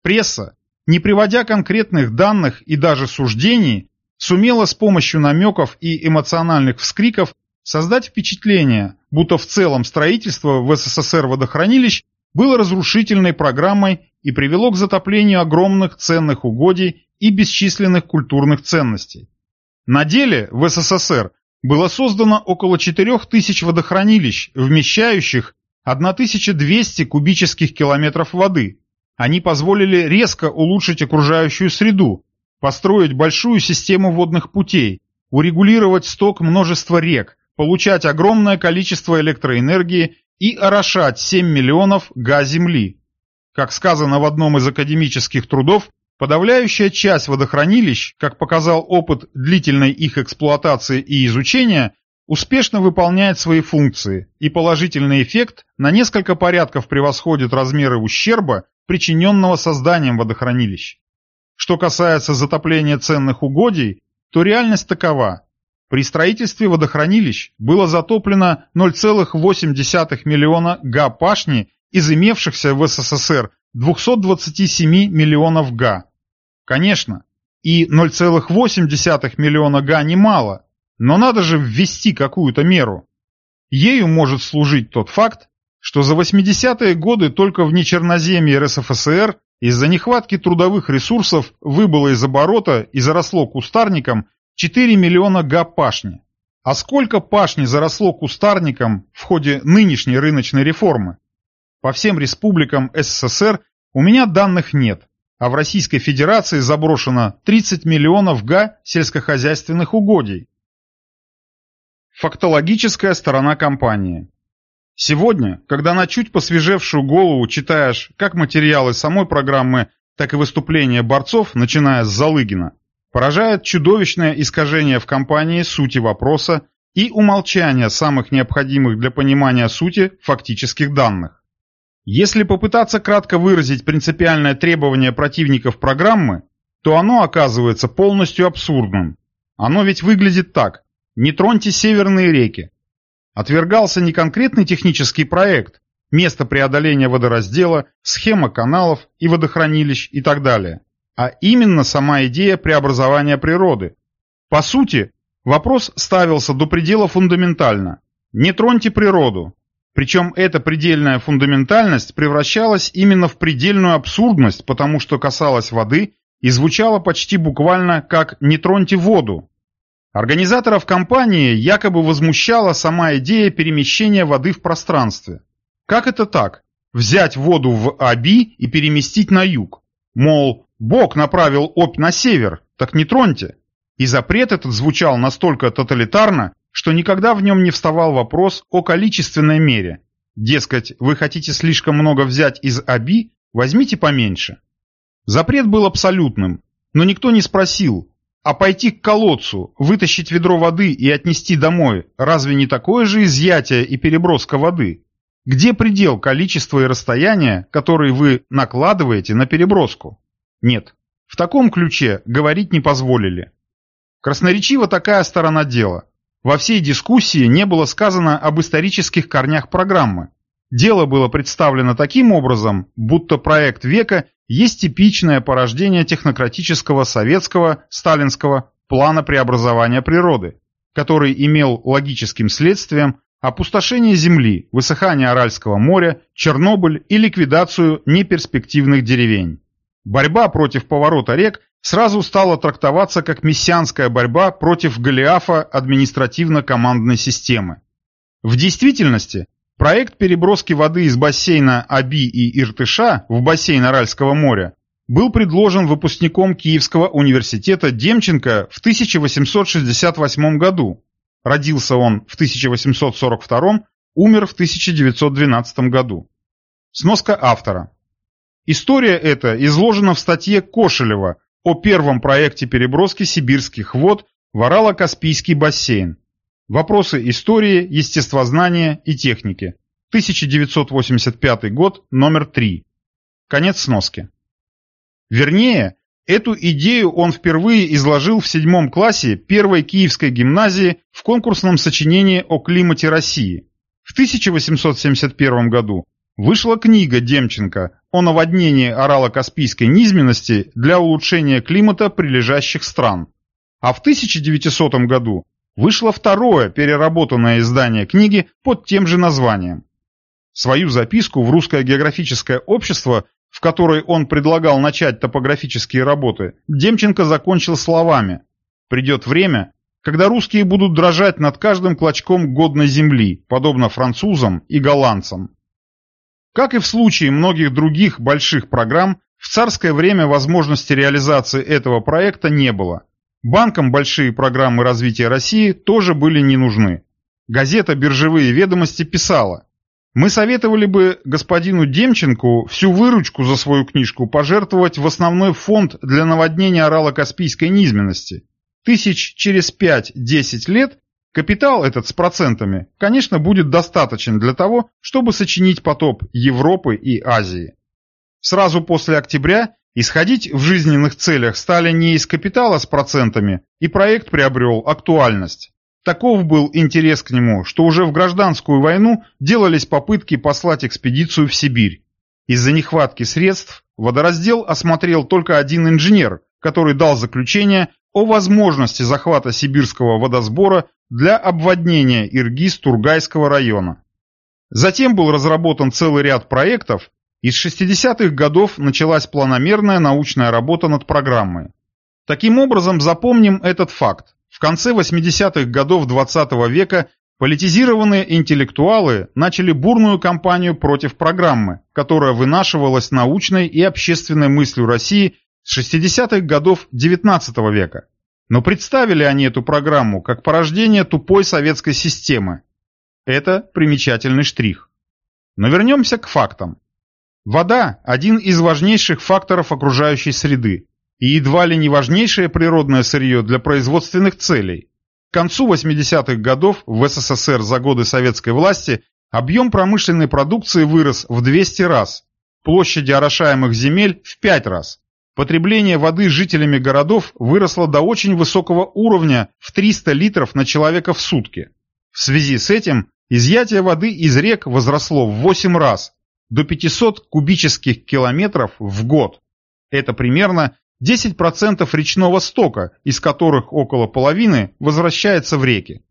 Пресса, не приводя конкретных данных и даже суждений, сумела с помощью намеков и эмоциональных вскриков создать впечатление, будто в целом строительство в СССР водохранилищ было разрушительной программой и привело к затоплению огромных ценных угодий и бесчисленных культурных ценностей. На деле в СССР было создано около 4000 водохранилищ, вмещающих 1200 кубических километров воды. Они позволили резко улучшить окружающую среду, построить большую систему водных путей, урегулировать сток множества рек, получать огромное количество электроэнергии и орошать 7 миллионов га земли. Как сказано в одном из академических трудов, подавляющая часть водохранилищ, как показал опыт длительной их эксплуатации и изучения, успешно выполняет свои функции, и положительный эффект на несколько порядков превосходит размеры ущерба, причиненного созданием водохранилищ. Что касается затопления ценных угодий, то реальность такова. При строительстве водохранилищ было затоплено 0,8 миллиона га пашни из имевшихся в СССР 227 миллионов га. Конечно, и 0,8 миллиона га немало, но надо же ввести какую-то меру. Ею может служить тот факт, что за 80-е годы только в нечерноземье РСФСР из-за нехватки трудовых ресурсов выбыло из оборота и заросло кустарником 4 миллиона га пашни. А сколько пашни заросло кустарником в ходе нынешней рыночной реформы? По всем республикам СССР у меня данных нет, а в Российской Федерации заброшено 30 миллионов га сельскохозяйственных угодий. Фактологическая сторона кампании. Сегодня, когда на чуть посвежевшую голову читаешь как материалы самой программы, так и выступления борцов, начиная с Залыгина, Поражает чудовищное искажение в компании сути вопроса и умолчание самых необходимых для понимания сути фактических данных. Если попытаться кратко выразить принципиальное требование противников программы, то оно оказывается полностью абсурдным. Оно ведь выглядит так. Не троньте северные реки. Отвергался не конкретный технический проект, место преодоления водораздела, схема каналов и водохранилищ и так далее, а именно сама идея преобразования природы. По сути, вопрос ставился до предела фундаментально. Не троньте природу. Причем эта предельная фундаментальность превращалась именно в предельную абсурдность, потому что касалась воды и звучала почти буквально как «не троньте воду». Организаторов кампании якобы возмущала сама идея перемещения воды в пространстве. Как это так? Взять воду в Аби и переместить на юг. Мол, Бог направил Обь на север, так не троньте. И запрет этот звучал настолько тоталитарно, что никогда в нем не вставал вопрос о количественной мере. Дескать, вы хотите слишком много взять из Аби, возьмите поменьше. Запрет был абсолютным, но никто не спросил, а пойти к колодцу, вытащить ведро воды и отнести домой, разве не такое же изъятие и переброска воды? Где предел количества и расстояния, которые вы накладываете на переброску? Нет, в таком ключе говорить не позволили. Красноречива такая сторона дела. Во всей дискуссии не было сказано об исторических корнях программы. Дело было представлено таким образом, будто проект века есть типичное порождение технократического советского сталинского плана преобразования природы, который имел логическим следствием опустошение земли, высыхание Аральского моря, Чернобыль и ликвидацию неперспективных деревень. Борьба против поворота рек сразу стала трактоваться как мессианская борьба против Голиафа административно-командной системы. В действительности, проект переброски воды из бассейна Аби и Иртыша в бассейн Аральского моря был предложен выпускником Киевского университета Демченко в 1868 году Родился он в 1842, умер в 1912 году. Сноска автора. История эта изложена в статье Кошелева о первом проекте переброски сибирских вод в Орало-Каспийский бассейн. Вопросы истории, естествознания и техники. 1985 год, номер 3. Конец сноски. Вернее, Эту идею он впервые изложил в седьмом классе первой киевской гимназии в конкурсном сочинении о климате России. В 1871 году вышла книга Демченко о наводнении орало-каспийской низменности для улучшения климата прилежащих стран. А в 1900 году вышло второе переработанное издание книги под тем же названием. Свою записку в Русское географическое общество в которой он предлагал начать топографические работы, Демченко закончил словами «Придет время, когда русские будут дрожать над каждым клочком годной земли, подобно французам и голландцам». Как и в случае многих других больших программ, в царское время возможности реализации этого проекта не было. Банкам большие программы развития России тоже были не нужны. Газета «Биржевые ведомости» писала мы советовали бы господину Демченку всю выручку за свою книжку пожертвовать в основной фонд для наводнения Орало-Каспийской низменности. Тысяч через 5-10 лет капитал этот с процентами, конечно, будет достаточен для того, чтобы сочинить потоп Европы и Азии. Сразу после октября исходить в жизненных целях стали не из капитала с процентами, и проект приобрел актуальность. Таков был интерес к нему, что уже в гражданскую войну делались попытки послать экспедицию в Сибирь. Из-за нехватки средств водораздел осмотрел только один инженер, который дал заключение о возможности захвата сибирского водосбора для обводнения Иргиз-Тургайского района. Затем был разработан целый ряд проектов, из 60-х годов началась планомерная научная работа над программой. Таким образом, запомним этот факт. В конце 80-х годов XX -го века политизированные интеллектуалы начали бурную кампанию против программы, которая вынашивалась научной и общественной мыслью России с 60-х годов XIX века. Но представили они эту программу как порождение тупой советской системы. Это примечательный штрих. Но вернемся к фактам. Вода – один из важнейших факторов окружающей среды и едва ли не важнейшее природное сырье для производственных целей. К концу 80-х годов в СССР за годы советской власти объем промышленной продукции вырос в 200 раз, площади орошаемых земель в 5 раз. Потребление воды жителями городов выросло до очень высокого уровня в 300 литров на человека в сутки. В связи с этим изъятие воды из рек возросло в 8 раз, до 500 кубических километров в год. Это примерно 10% речного стока, из которых около половины возвращается в реки.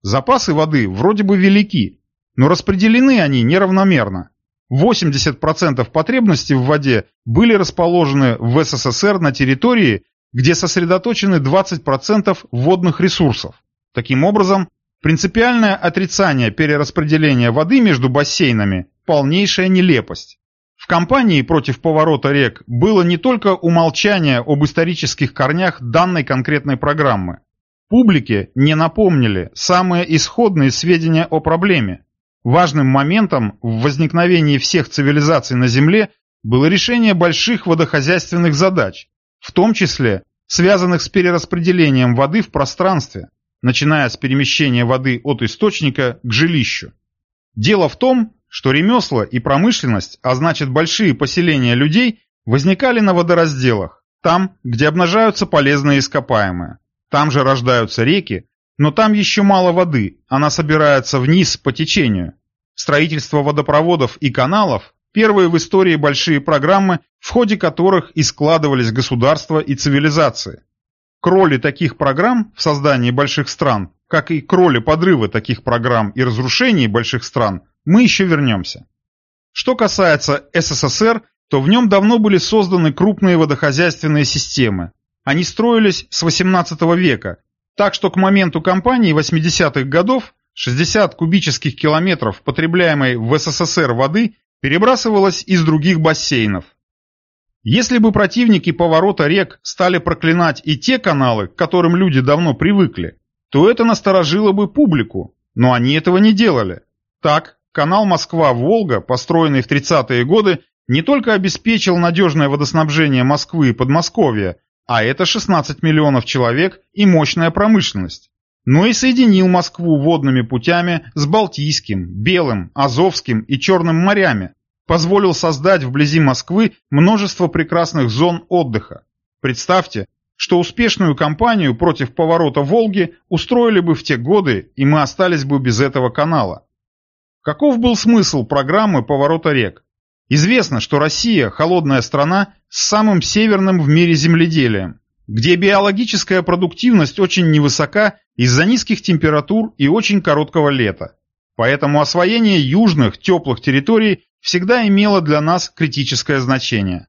Запасы воды вроде бы велики, но распределены они неравномерно. 80% потребностей в воде были расположены в СССР на территории, где сосредоточены 20% водных ресурсов. Таким образом, принципиальное отрицание перераспределения воды между бассейнами – полнейшая нелепость. В кампании против поворота рек было не только умолчание об исторических корнях данной конкретной программы. Публике не напомнили самые исходные сведения о проблеме, Важным моментом в возникновении всех цивилизаций на Земле было решение больших водохозяйственных задач, в том числе связанных с перераспределением воды в пространстве, начиная с перемещения воды от источника к жилищу. Дело в том, что ремесла и промышленность, а значит большие поселения людей, возникали на водоразделах, там, где обнажаются полезные ископаемые. Там же рождаются реки, но там еще мало воды, она собирается вниз по течению. Строительство водопроводов и каналов – первые в истории большие программы, в ходе которых и складывались государства и цивилизации. К роли таких программ в создании больших стран, как и к роли подрыва таких программ и разрушении больших стран, мы еще вернемся. Что касается СССР, то в нем давно были созданы крупные водохозяйственные системы. Они строились с XVIII века так что к моменту кампании 80-х годов 60 кубических километров потребляемой в СССР воды перебрасывалось из других бассейнов. Если бы противники поворота рек стали проклинать и те каналы, к которым люди давно привыкли, то это насторожило бы публику, но они этого не делали. Так, канал Москва-Волга, построенный в 30-е годы, не только обеспечил надежное водоснабжение Москвы и Подмосковья, а это 16 миллионов человек и мощная промышленность. Но и соединил Москву водными путями с Балтийским, Белым, Азовским и Черным морями, позволил создать вблизи Москвы множество прекрасных зон отдыха. Представьте, что успешную кампанию против поворота Волги устроили бы в те годы, и мы остались бы без этого канала. Каков был смысл программы поворота рек? Известно, что Россия – холодная страна с самым северным в мире земледелием, где биологическая продуктивность очень невысока из-за низких температур и очень короткого лета. Поэтому освоение южных, теплых территорий всегда имело для нас критическое значение.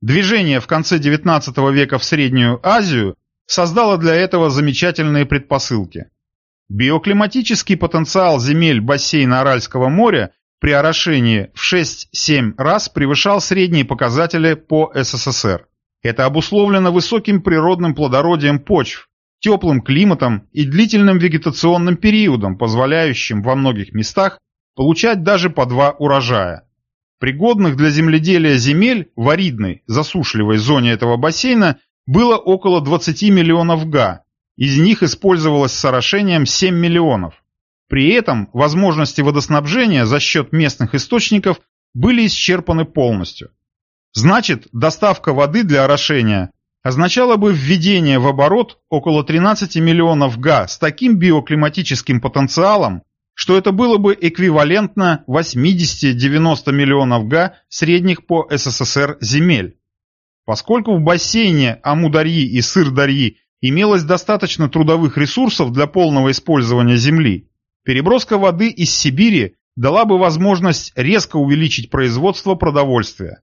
Движение в конце XIX века в Среднюю Азию создало для этого замечательные предпосылки. Биоклиматический потенциал земель бассейна Аральского моря при орошении в 6-7 раз превышал средние показатели по СССР. Это обусловлено высоким природным плодородием почв, теплым климатом и длительным вегетационным периодом, позволяющим во многих местах получать даже по два урожая. Пригодных для земледелия земель в аридной, засушливой зоне этого бассейна было около 20 миллионов га, из них использовалось с орошением 7 миллионов. При этом возможности водоснабжения за счет местных источников были исчерпаны полностью. Значит, доставка воды для орошения означала бы введение в оборот около 13 миллионов га с таким биоклиматическим потенциалом, что это было бы эквивалентно 80-90 миллионов га средних по СССР земель. Поскольку в бассейне Амударьи и Сырдарьи имелось достаточно трудовых ресурсов для полного использования земли, Переброска воды из Сибири дала бы возможность резко увеличить производство продовольствия.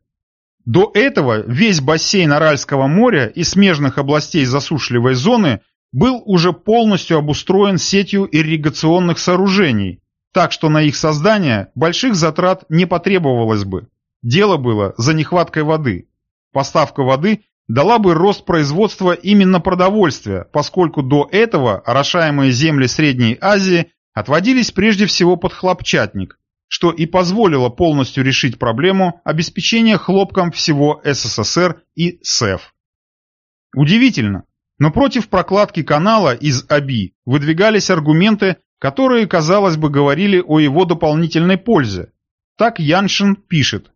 До этого весь бассейн Аральского моря и смежных областей засушливой зоны был уже полностью обустроен сетью ирригационных сооружений, так что на их создание больших затрат не потребовалось бы. Дело было за нехваткой воды. Поставка воды дала бы рост производства именно продовольствия, поскольку до этого орошаемые земли Средней Азии отводились прежде всего под хлопчатник, что и позволило полностью решить проблему обеспечения хлопком всего СССР и СЭФ. Удивительно, Но против прокладки канала из Аби выдвигались аргументы, которые, казалось бы, говорили о его дополнительной пользе. Так Яншин пишет.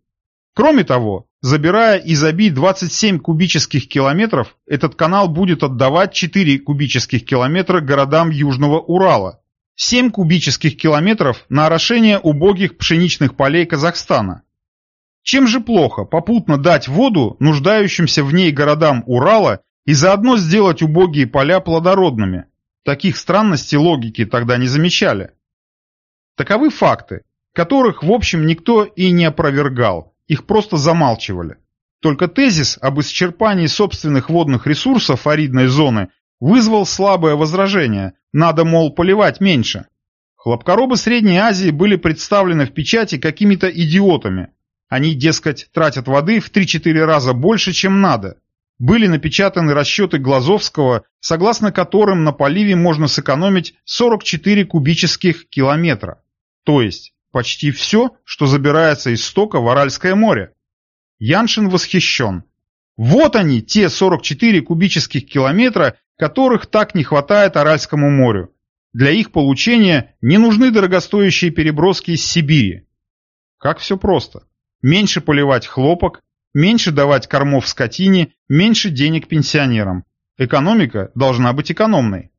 Кроме того, забирая из Аби 27 кубических километров, этот канал будет отдавать 4 кубических километра городам Южного Урала, 7 кубических километров на орошение убогих пшеничных полей Казахстана. Чем же плохо попутно дать воду нуждающимся в ней городам Урала и заодно сделать убогие поля плодородными? Таких странностей логики тогда не замечали. Таковы факты, которых в общем никто и не опровергал, их просто замалчивали. Только тезис об исчерпании собственных водных ресурсов аридной зоны вызвал слабое возражение, надо, мол, поливать меньше. Хлопкоробы Средней Азии были представлены в печати какими-то идиотами. Они, дескать, тратят воды в 3-4 раза больше, чем надо. Были напечатаны расчеты Глазовского, согласно которым на поливе можно сэкономить 44 кубических километра. То есть почти все, что забирается из стока в Аральское море. Яншин восхищен. Вот они, те 44 кубических километра, которых так не хватает Аральскому морю. Для их получения не нужны дорогостоящие переброски из Сибири. Как все просто. Меньше поливать хлопок, меньше давать кормов скотине, меньше денег пенсионерам. Экономика должна быть экономной.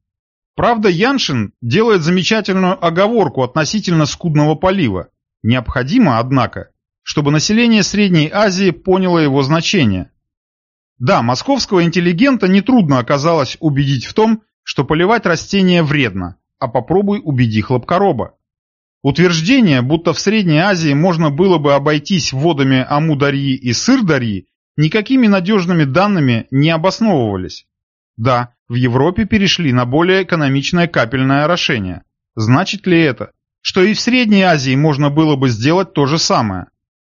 Правда, Яншин делает замечательную оговорку относительно скудного полива. Необходимо, однако, чтобы население Средней Азии поняло его значение. Да, московского интеллигента нетрудно оказалось убедить в том, что поливать растения вредно, а попробуй убеди хлопкороба. Утверждение, будто в Средней Азии можно было бы обойтись водами Амударьи и Сырдарьи, никакими надежными данными не обосновывались. Да, в Европе перешли на более экономичное капельное орошение. Значит ли это, что и в Средней Азии можно было бы сделать то же самое?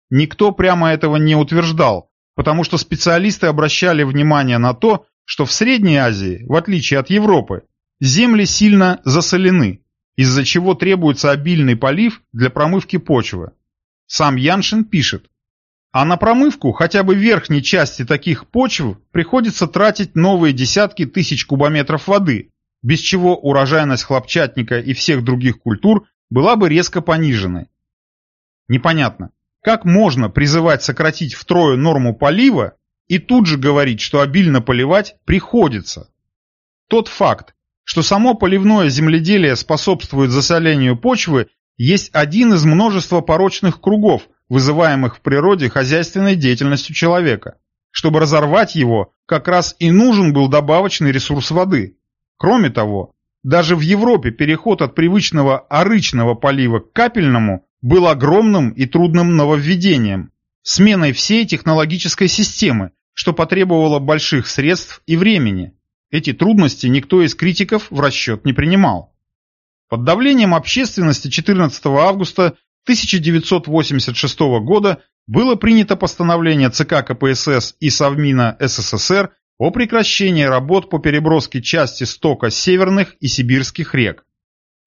Никто прямо этого не утверждал, потому что специалисты обращали внимание на то, что в Средней Азии, в отличие от Европы, земли сильно засолены, из-за чего требуется обильный полив для промывки почвы. Сам Яншин пишет, а на промывку хотя бы верхней части таких почв приходится тратить новые десятки тысяч кубометров воды, без чего урожайность хлопчатника и всех других культур была бы резко пониженной. Непонятно, как можно призывать сократить втрое норму полива и тут же говорить, что обильно поливать приходится? Тот факт, что само поливное земледелие способствует засолению почвы, есть один из множества порочных кругов, вызываемых в природе хозяйственной деятельностью человека. Чтобы разорвать его, как раз и нужен был добавочный ресурс воды. Кроме того, даже в Европе переход от привычного орычного полива к капельному был огромным и трудным нововведением, сменой всей технологической системы, что потребовало больших средств и времени. Эти трудности никто из критиков в расчет не принимал. Под давлением общественности 14 августа 1986 года было принято постановление ЦК КПСС и Совмина СССР о прекращении работ по переброске части стока северных и сибирских рек.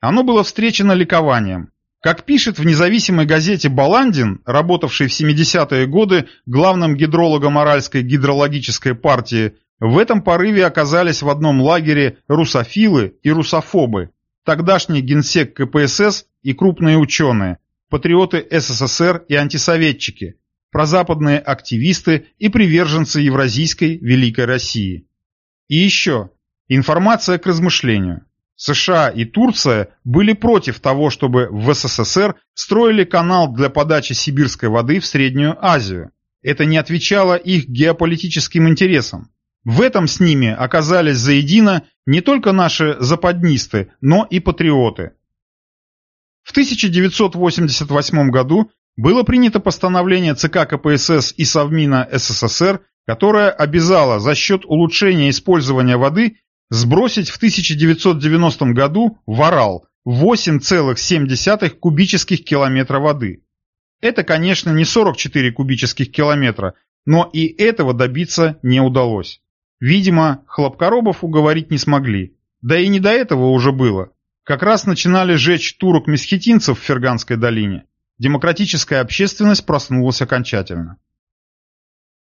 Оно было встречено ликованием. Как пишет в независимой газете «Баландин», работавший в 70-е годы главным гидрологом Аральской гидрологической партии в этом порыве оказались в одном лагере русофилы и русофобы, тогдашний генсек КПСС и крупные ученые, патриоты СССР и антисоветчики, прозападные активисты и приверженцы Евразийской Великой России. И еще, информация к размышлению. США и Турция были против того, чтобы в СССР строили канал для подачи сибирской воды в Среднюю Азию. Это не отвечало их геополитическим интересам. В этом с ними оказались заедино не только наши западнисты, но и патриоты. В 1988 году было принято постановление ЦК КПСС и Совмина СССР, которое обязало за счет улучшения использования воды сбросить в 1990 году в Орал 8,7 кубических километра воды. Это, конечно, не 44 кубических километра, но и этого добиться не удалось. Видимо, хлопкоробов уговорить не смогли. Да и не до этого уже было. Как раз начинали жечь турок-месхетинцев в Ферганской долине. Демократическая общественность проснулась окончательно.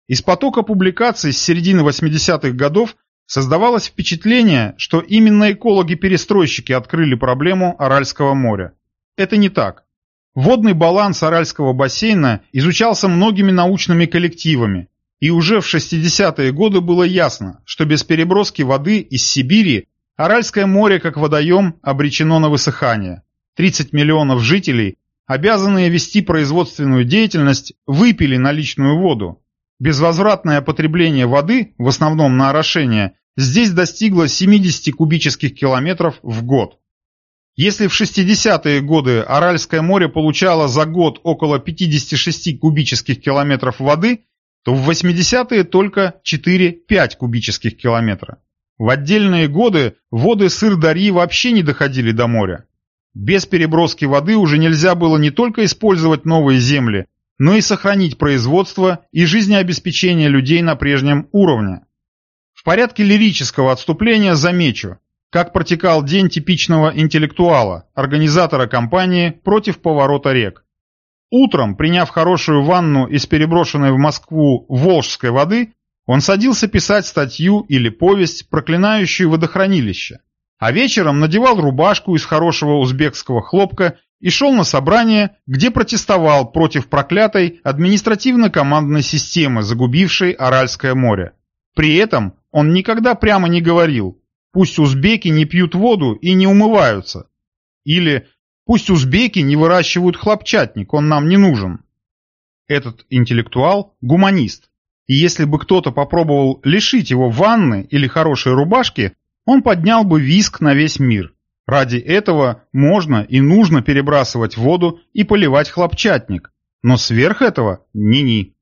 Из потока публикаций с середины 80-х годов Создавалось впечатление, что именно экологи-перестройщики открыли проблему Аральского моря. Это не так. Водный баланс Аральского бассейна изучался многими научными коллективами, и уже в 60-е годы было ясно, что без переброски воды из Сибири Аральское море как водоем обречено на высыхание. 30 миллионов жителей, обязанные вести производственную деятельность, выпили наличную воду. Безвозвратное потребление воды, в основном на орошение, здесь достигло 70 кубических километров в год. Если в 60-е годы Аральское море получало за год около 56 кубических километров воды, то в 80-е только 4-5 кубических километра. В отдельные годы воды Сыр-Дарьи вообще не доходили до моря. Без переброски воды уже нельзя было не только использовать новые земли, но и сохранить производство и жизнеобеспечение людей на прежнем уровне. В порядке лирического отступления замечу, как протекал день типичного интеллектуала, организатора кампании против поворота рек. Утром, приняв хорошую ванну из переброшенной в Москву волжской воды, он садился писать статью или повесть, проклинающую водохранилище, а вечером надевал рубашку из хорошего узбекского хлопка и шел на собрание, где протестовал против проклятой административно-командной системы, загубившей Аральское море. При этом он никогда прямо не говорил Пусть узбеки не пьют воду и не умываются. Или пусть узбеки не выращивают хлопчатник, он нам не нужен. Этот интеллектуал – гуманист. И если бы кто-то попробовал лишить его ванны или хорошей рубашки, он поднял бы виск на весь мир. Ради этого можно и нужно перебрасывать воду и поливать хлопчатник. Но сверх этого – ни-ни.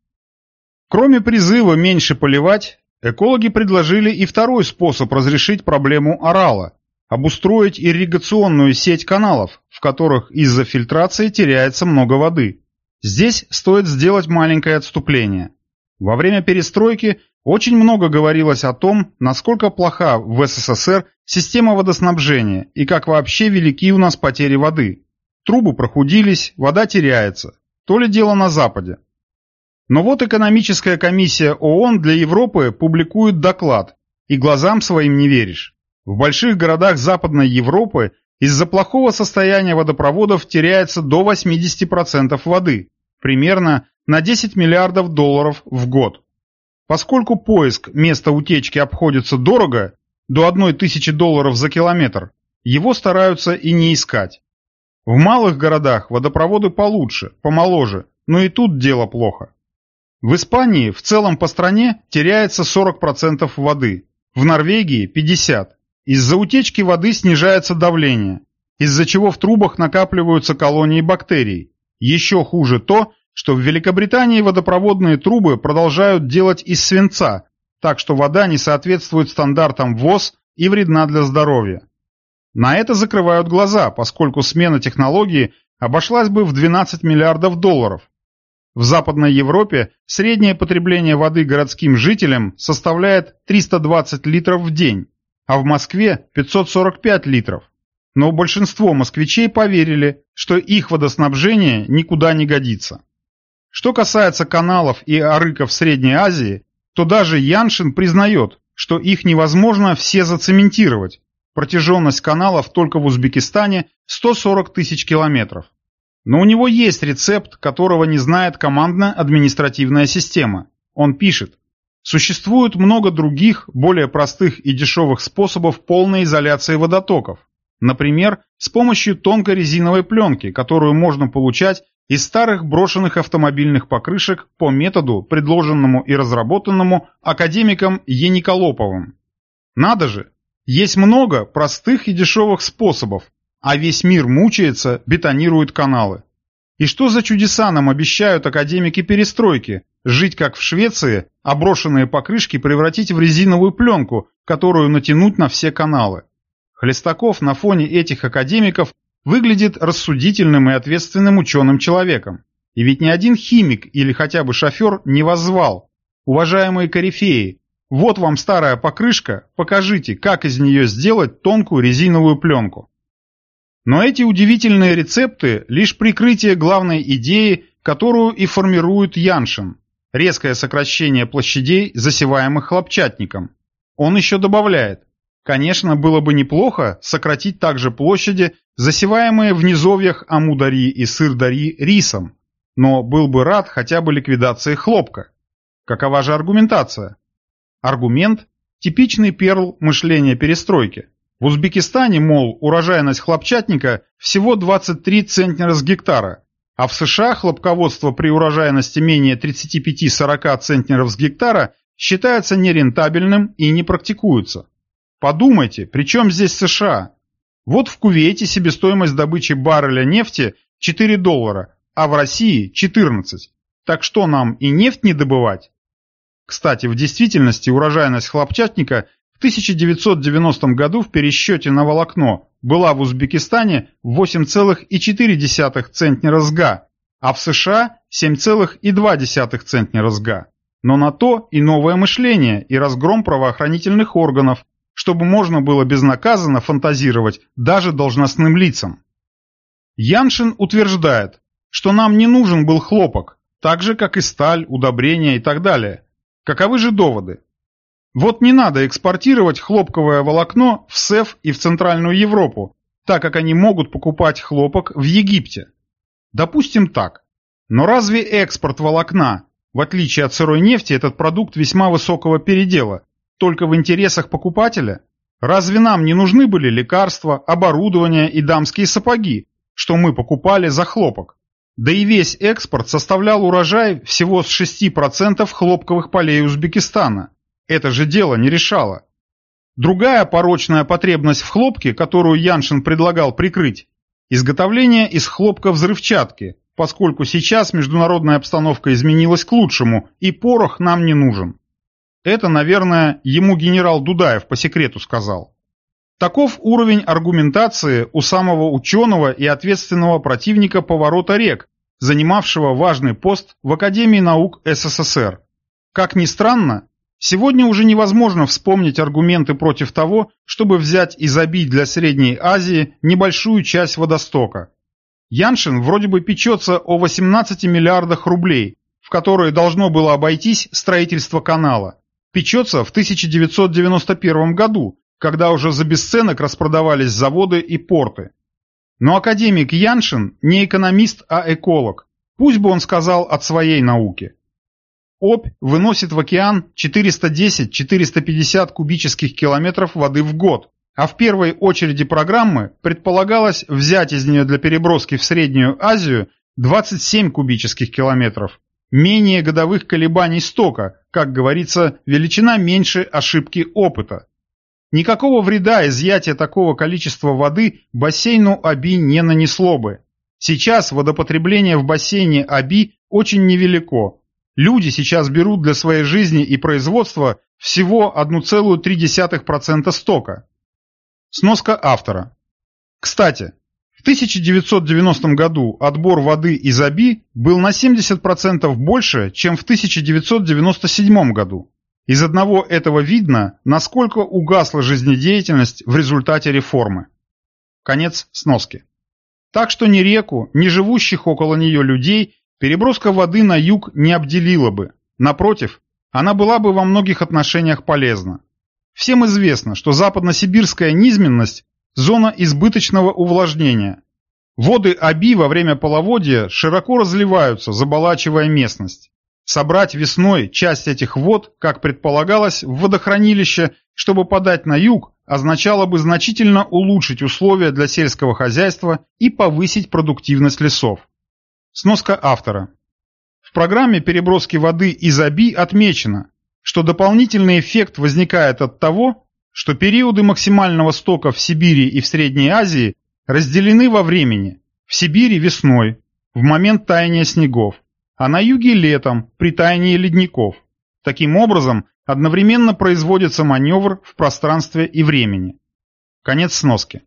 Кроме призыва меньше поливать, Экологи предложили и второй способ разрешить проблему орала – обустроить ирригационную сеть каналов, в которых из-за фильтрации теряется много воды. Здесь стоит сделать маленькое отступление. Во время перестройки очень много говорилось о том, насколько плоха в СССР система водоснабжения и как вообще велики у нас потери воды. Трубы прохудились, вода теряется. То ли дело на Западе. Но вот экономическая комиссия ООН для Европы публикует доклад, и глазам своим не веришь. В больших городах Западной Европы из-за плохого состояния водопроводов теряется до 80% воды, примерно на 10 миллиардов долларов в год. Поскольку поиск места утечки обходится дорого, до 1 тысячи долларов за километр, его стараются и не искать. В малых городах водопроводы получше, помоложе, но и тут дело плохо. В Испании в целом по стране теряется 40% воды, в Норвегии 50%. Из-за утечки воды снижается давление, из-за чего в трубах накапливаются колонии бактерий. Еще хуже то, что в Великобритании водопроводные трубы продолжают делать из свинца, так что вода не соответствует стандартам ВОЗ и вредна для здоровья. На это закрывают глаза, поскольку смена технологии обошлась бы в 12 миллиардов долларов, в Западной Европе среднее потребление воды городским жителям составляет 320 литров в день, а в Москве 545 литров. Но большинство москвичей поверили, что их водоснабжение никуда не годится. Что касается каналов и арыков Средней Азии, то даже Яншин признает, что их невозможно все зацементировать. Протяженность каналов только в Узбекистане 140 тысяч километров. Но у него есть рецепт, которого не знает командно-административная система. Он пишет. Существует много других, более простых и дешевых способов полной изоляции водотоков. Например, с помощью тонкой резиновой пленки, которую можно получать из старых брошенных автомобильных покрышек по методу, предложенному и разработанному академиком Ениколоповым. Надо же, есть много простых и дешевых способов, а весь мир мучается, бетонирует каналы. И что за чудеса нам обещают академики перестройки? Жить как в Швеции, а брошенные покрышки превратить в резиновую пленку, которую натянуть на все каналы. Хлестаков на фоне этих академиков выглядит рассудительным и ответственным ученым человеком. И ведь ни один химик или хотя бы шофер не воззвал. Уважаемые корифеи, вот вам старая покрышка, покажите, как из нее сделать тонкую резиновую пленку. Но эти удивительные рецепты – лишь прикрытие главной идеи, которую и формирует Яншин – резкое сокращение площадей, засеваемых хлопчатником. Он еще добавляет, конечно, было бы неплохо сократить также площади, засеваемые в низовьях Амудари и Сырдари рисом, но был бы рад хотя бы ликвидации хлопка. Какова же аргументация? Аргумент – типичный перл мышления перестройки. В Узбекистане, мол, урожайность хлопчатника всего 23 центнера с гектара, а в США хлопководство при урожайности менее 35-40 центнеров с гектара считается нерентабельным и не практикуется. Подумайте, при чем здесь США? Вот в Кувейте себестоимость добычи барреля нефти 4 доллара, а в России 14. Так что нам и нефть не добывать? Кстати, в действительности урожайность хлопчатника в 1990 году в пересчете на волокно была в Узбекистане 8,4 центнера с га, а в США 7,2 центнера с га. Но на то и новое мышление, и разгром правоохранительных органов, чтобы можно было безнаказанно фантазировать даже должностным лицам. Яншин утверждает, что нам не нужен был хлопок, так же, как и сталь, удобрения и так далее. Каковы же доводы? Вот не надо экспортировать хлопковое волокно в СЭФ и в Центральную Европу, так как они могут покупать хлопок в Египте. Допустим так. Но разве экспорт волокна, в отличие от сырой нефти, этот продукт весьма высокого передела, только в интересах покупателя? Разве нам не нужны были лекарства, оборудование и дамские сапоги, что мы покупали за хлопок? Да и весь экспорт составлял урожай всего с 6% хлопковых полей Узбекистана. Это же дело не решало. Другая порочная потребность в хлопке, которую Яншин предлагал прикрыть – изготовление из хлопка взрывчатки, поскольку сейчас международная обстановка изменилась к лучшему, и порох нам не нужен. Это, наверное, ему генерал Дудаев по секрету сказал. Таков уровень аргументации у самого ученого и ответственного противника поворота рек, занимавшего важный пост в Академии наук СССР. Как ни странно, сегодня уже невозможно вспомнить аргументы против того, чтобы взять и забить для Средней Азии небольшую часть водостока. Яншин вроде бы печется о 18 миллиардах рублей, в которые должно было обойтись строительство канала. Печется в 1991 году, когда уже за бесценок распродавались заводы и порты. Но академик Яншин не экономист, а эколог. Пусть бы он сказал от своей науки. Обь выносит в океан 410-450 кубических километров воды в год, а в первой очереди программы предполагалось взять из нее для переброски в Среднюю Азию 27 кубических километров, менее годовых колебаний стока, как говорится, величина меньше ошибки опыта. Никакого вреда изъятие такого количества воды бассейну Аби не нанесло бы. Сейчас водопотребление в бассейне Аби очень невелико. Люди сейчас берут для своей жизни и производства всего 1,3% стока. Сноска автора. Кстати, 1990 году отбор воды из Аби был на 70% больше, чем в 1997 году. Из одного этого видно, насколько угасла жизнедеятельность в результате реформы. Конец сноски. Так что ни реку, ни живущих около нее людей переброска воды на юг не обделила бы. Напротив, она была бы во многих отношениях полезна. Всем известно, что западносибирская низменность – зона избыточного увлажнения. Воды Аби во время половодья широко разливаются, заболачивая местность. Собрать весной часть этих вод, как предполагалось, в водохранилище, чтобы подать на юг, означало бы значительно улучшить условия для сельского хозяйства и повысить продуктивность лесов. Сноска автора. В программе переброски воды из Аби отмечено, что дополнительный эффект возникает от того, что периоды максимального стока в Сибири и в Средней Азии разделены во времени. В Сибири весной, в момент таяния снегов, а на юге летом, при таянии ледников. Таким образом, одновременно производится маневр в пространстве и времени. Конец сноски.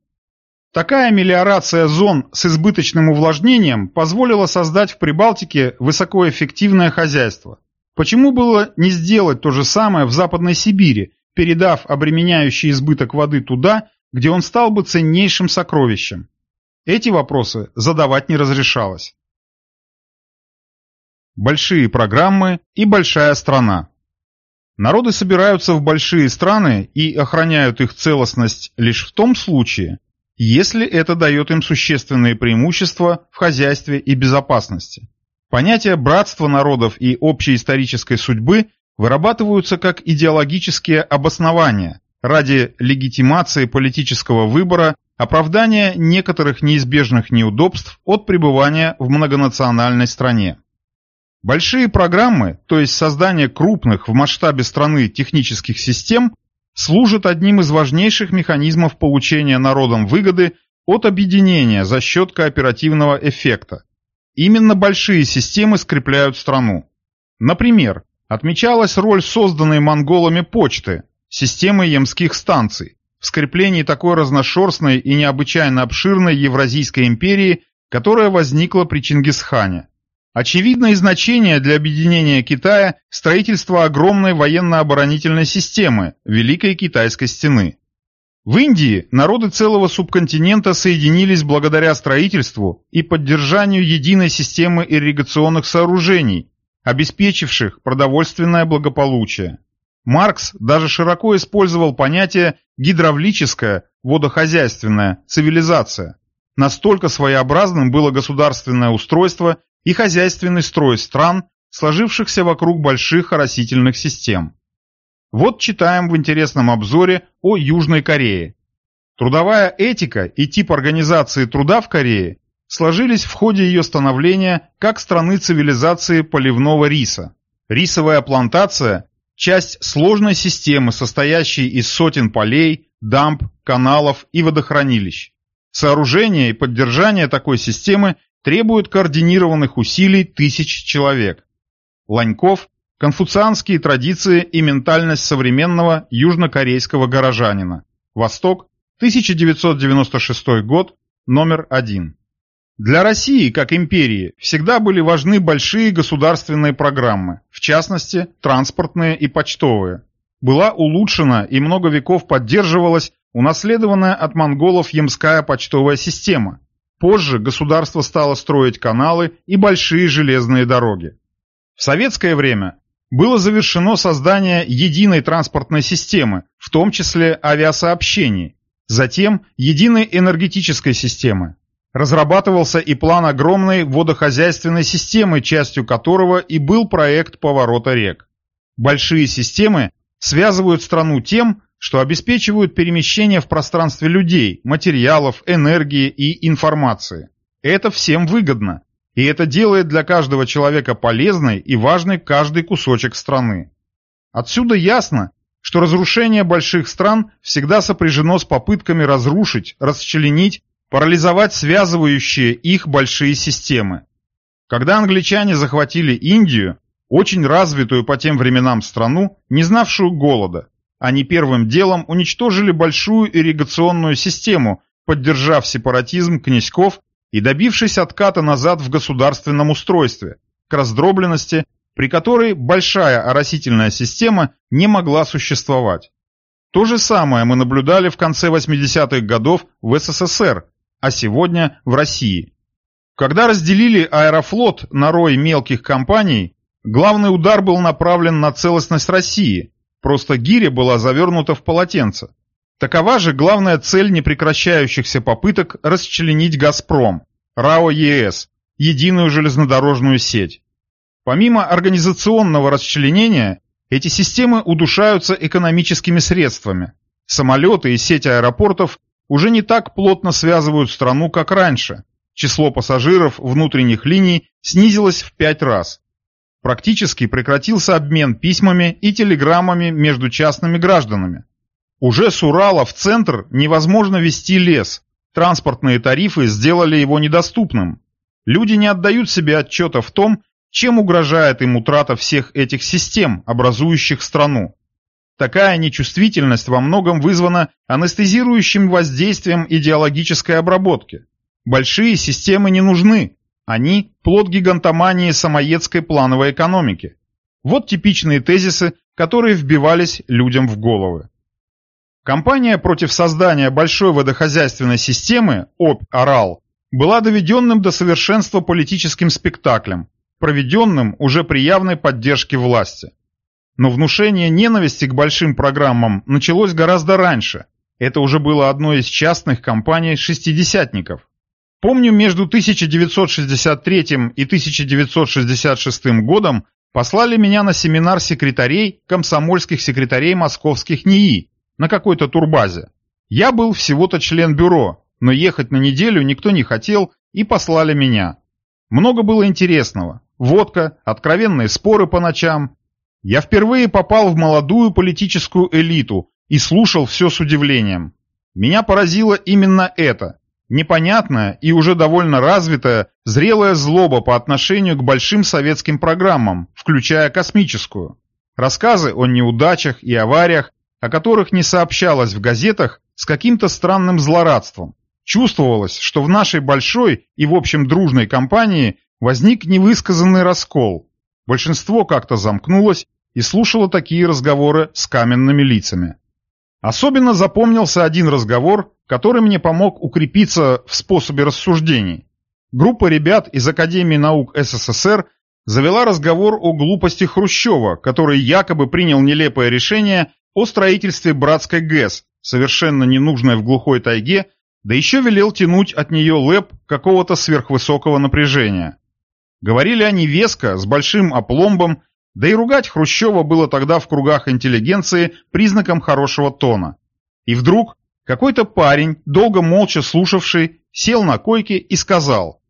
Такая мелиорация зон с избыточным увлажнением позволила создать в Прибалтике высокоэффективное хозяйство. Почему было не сделать то же самое в Западной Сибири, передав обременяющий избыток воды туда, где он стал бы ценнейшим сокровищем? Эти вопросы задавать не разрешалось большие программы и большая страна. Народы собираются в большие страны и охраняют их целостность лишь в том случае, если это дает им существенные преимущества в хозяйстве и безопасности. Понятия братства народов и общей исторической судьбы вырабатываются как идеологические обоснования ради легитимации политического выбора, оправдания некоторых неизбежных неудобств от пребывания в многонациональной стране. Большие программы, то есть создание крупных в масштабе страны технических систем, служат одним из важнейших механизмов получения народом выгоды от объединения за счет кооперативного эффекта. Именно большие системы скрепляют страну. Например, отмечалась роль созданной монголами почты, системы ямских станций, в скреплении такой разношерстной и необычайно обширной Евразийской империи, которая возникла при Чингисхане. Очевидное значение для объединения Китая строительство огромной военно-оборонительной системы Великой Китайской стены. В Индии народы целого субконтинента соединились благодаря строительству и поддержанию единой системы ирригационных сооружений, обеспечивших продовольственное благополучие. Маркс даже широко использовал понятие «гидравлическая, водохозяйственная цивилизация». Настолько своеобразным было государственное устройство и хозяйственный строй стран, сложившихся вокруг больших оросительных систем. Вот читаем в интересном обзоре о Южной Корее. Трудовая этика и тип организации труда в Корее сложились в ходе ее становления как страны цивилизации поливного риса. Рисовая плантация – часть сложной системы, состоящей из сотен полей, дамб, каналов и водохранилищ. Сооружение и поддержание такой системы требуют координированных усилий тысяч человек. Ланьков – конфуцианские традиции и ментальность современного южнокорейского горожанина. Восток, 1996 год, номер один. Для России, как империи, всегда были важны большие государственные программы, в частности, транспортные и почтовые. Была улучшена и много веков поддерживалась унаследованная от монголов Ямская почтовая система, Позже государство стало строить каналы и большие железные дороги. В советское время было завершено создание единой транспортной системы, в том числе авиасообщений, затем единой энергетической системы. Разрабатывался и план огромной водохозяйственной системы, частью которого и был проект поворота рек. Большие системы связывают страну тем, что обеспечивают перемещение в пространстве людей, материалов, энергии и информации. Это всем выгодно, и это делает для каждого человека полезной и важной каждый кусочек страны. Отсюда ясно, что разрушение больших стран всегда сопряжено с попытками разрушить, расчленить, парализовать связывающие их большие системы. Когда англичане захватили Индию, очень развитую по тем временам страну, не знавшую голода, они первым делом уничтожили большую ирригационную систему, поддержав сепаратизм князьков и добившись отката назад в государственном устройстве, к раздробленности, при которой большая оросительная система не могла существовать. То же самое мы наблюдали в конце 80-х годов в СССР, а сегодня в России. Когда разделили аэрофлот на рой мелких компаний, главный удар был направлен на целостность России – Просто гиря была завернута в полотенце. Такова же главная цель непрекращающихся попыток расчленить «Газпром», РАО ЕС, единую железнодорожную сеть. Помимо организационного расчленения, эти системы удушаются экономическими средствами. Самолеты и сеть аэропортов уже не так плотно связывают страну, как раньше. Число пассажиров внутренних линий снизилось в пять раз. Практически прекратился обмен письмами и телеграммами между частными гражданами. Уже с Урала в центр невозможно вести лес. Транспортные тарифы сделали его недоступным. Люди не отдают себе отчета в том, чем угрожает им утрата всех этих систем, образующих страну. Такая нечувствительность во многом вызвана анестезирующим воздействием идеологической обработки. Большие системы не нужны, они – плод гигантомании самоедской плановой экономики. Вот типичные тезисы, которые вбивались людям в головы. Компания против создания большой водохозяйственной системы ОП-Орал была доведенным до совершенства политическим спектаклем, проведенным уже при явной поддержке власти. Но внушение ненависти к большим программам началось гораздо раньше. Это уже было одной из частных компаний шестидесятников. Помню, между 1963 и 1966 годом послали меня на семинар секретарей, комсомольских секретарей московских НИИ на какой-то турбазе. Я был всего-то член бюро, но ехать на неделю никто не хотел и послали меня. Много было интересного. Водка, откровенные споры по ночам. Я впервые попал в молодую политическую элиту и слушал все с удивлением. Меня поразило именно это. Непонятная и уже довольно развитая зрелая злоба по отношению к большим советским программам, включая космическую. Рассказы о неудачах и авариях, о которых не сообщалось в газетах, с каким-то странным злорадством. Чувствовалось, что в нашей большой и в общем дружной компании возник невысказанный раскол. Большинство как-то замкнулось и слушало такие разговоры с каменными лицами. Особенно запомнился один разговор, который мне помог укрепиться в способе рассуждений. Группа ребят из Академии наук СССР завела разговор о глупости Хрущева, который якобы принял нелепое решение о строительстве братской ГЭС, совершенно ненужной в глухой тайге, да еще велел тянуть от нее лэп какого-то сверхвысокого напряжения. Говорили они веско, с большим опломбом, да и ругать Хрущева было тогда в кругах интеллигенции признаком хорошего тона. И вдруг какой-то парень, долго молча слушавший, сел на койке и сказал,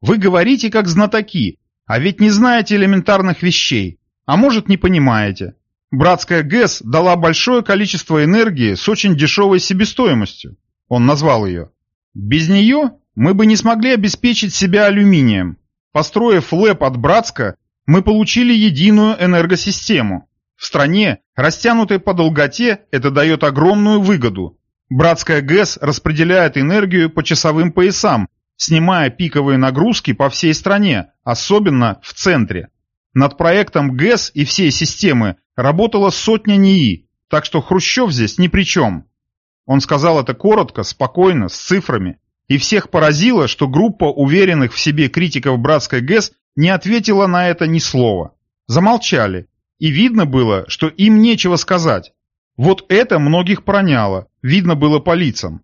«Вы говорите как знатоки, а ведь не знаете элементарных вещей, а может не понимаете. Братская ГЭС дала большое количество энергии с очень дешевой себестоимостью. Он назвал ее. Без нее мы бы не смогли обеспечить себя алюминием. Построив ЛЭП от Братска, мы получили единую энергосистему. В стране, растянутой по долготе, это дает огромную выгоду. Братская ГЭС распределяет энергию по часовым поясам, снимая пиковые нагрузки по всей стране, особенно в центре. Над проектом ГЭС и всей системы работала сотня НИИ, так что Хрущев здесь ни при чем. Он сказал это коротко, спокойно, с цифрами. И всех поразило, что группа уверенных в себе критиков братской ГЭС не ответила на это ни слова. Замолчали, и видно было, что им нечего сказать. Вот это многих проняло, видно было по лицам.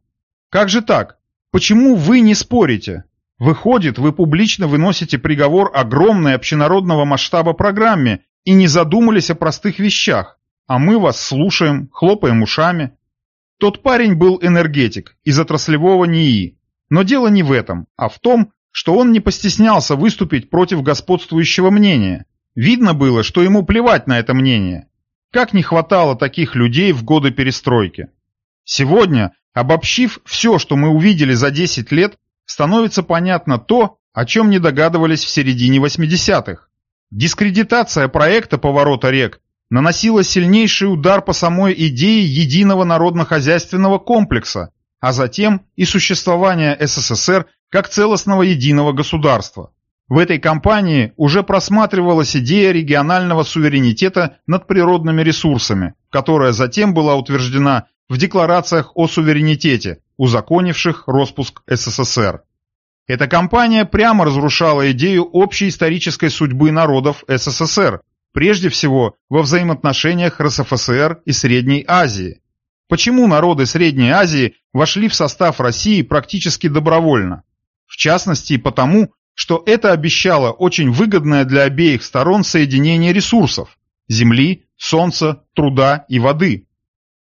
Как же так? Почему вы не спорите? Выходит, вы публично выносите приговор огромной общенародного масштаба программе и не задумались о простых вещах, а мы вас слушаем, хлопаем ушами. Тот парень был энергетик из отраслевого НИИ. Но дело не в этом, а в том, что он не постеснялся выступить против господствующего мнения. Видно было, что ему плевать на это мнение. Как не хватало таких людей в годы перестройки. Сегодня, обобщив все, что мы увидели за 10 лет, становится понятно то, о чем не догадывались в середине 80-х. Дискредитация проекта поворота рек наносила сильнейший удар по самой идее единого народно-хозяйственного комплекса, а затем и существования СССР как целостного единого государства. В этой кампании уже просматривалась идея регионального суверенитета над природными ресурсами, которая затем была утверждена в декларациях о суверенитете, узаконивших распуск СССР. Эта кампания прямо разрушала идею общей исторической судьбы народов СССР, прежде всего во взаимоотношениях РСФСР и Средней Азии. Почему народы Средней Азии вошли в состав России практически добровольно? В частности, потому, что это обещало очень выгодное для обеих сторон соединение ресурсов – земли, солнца, труда и воды.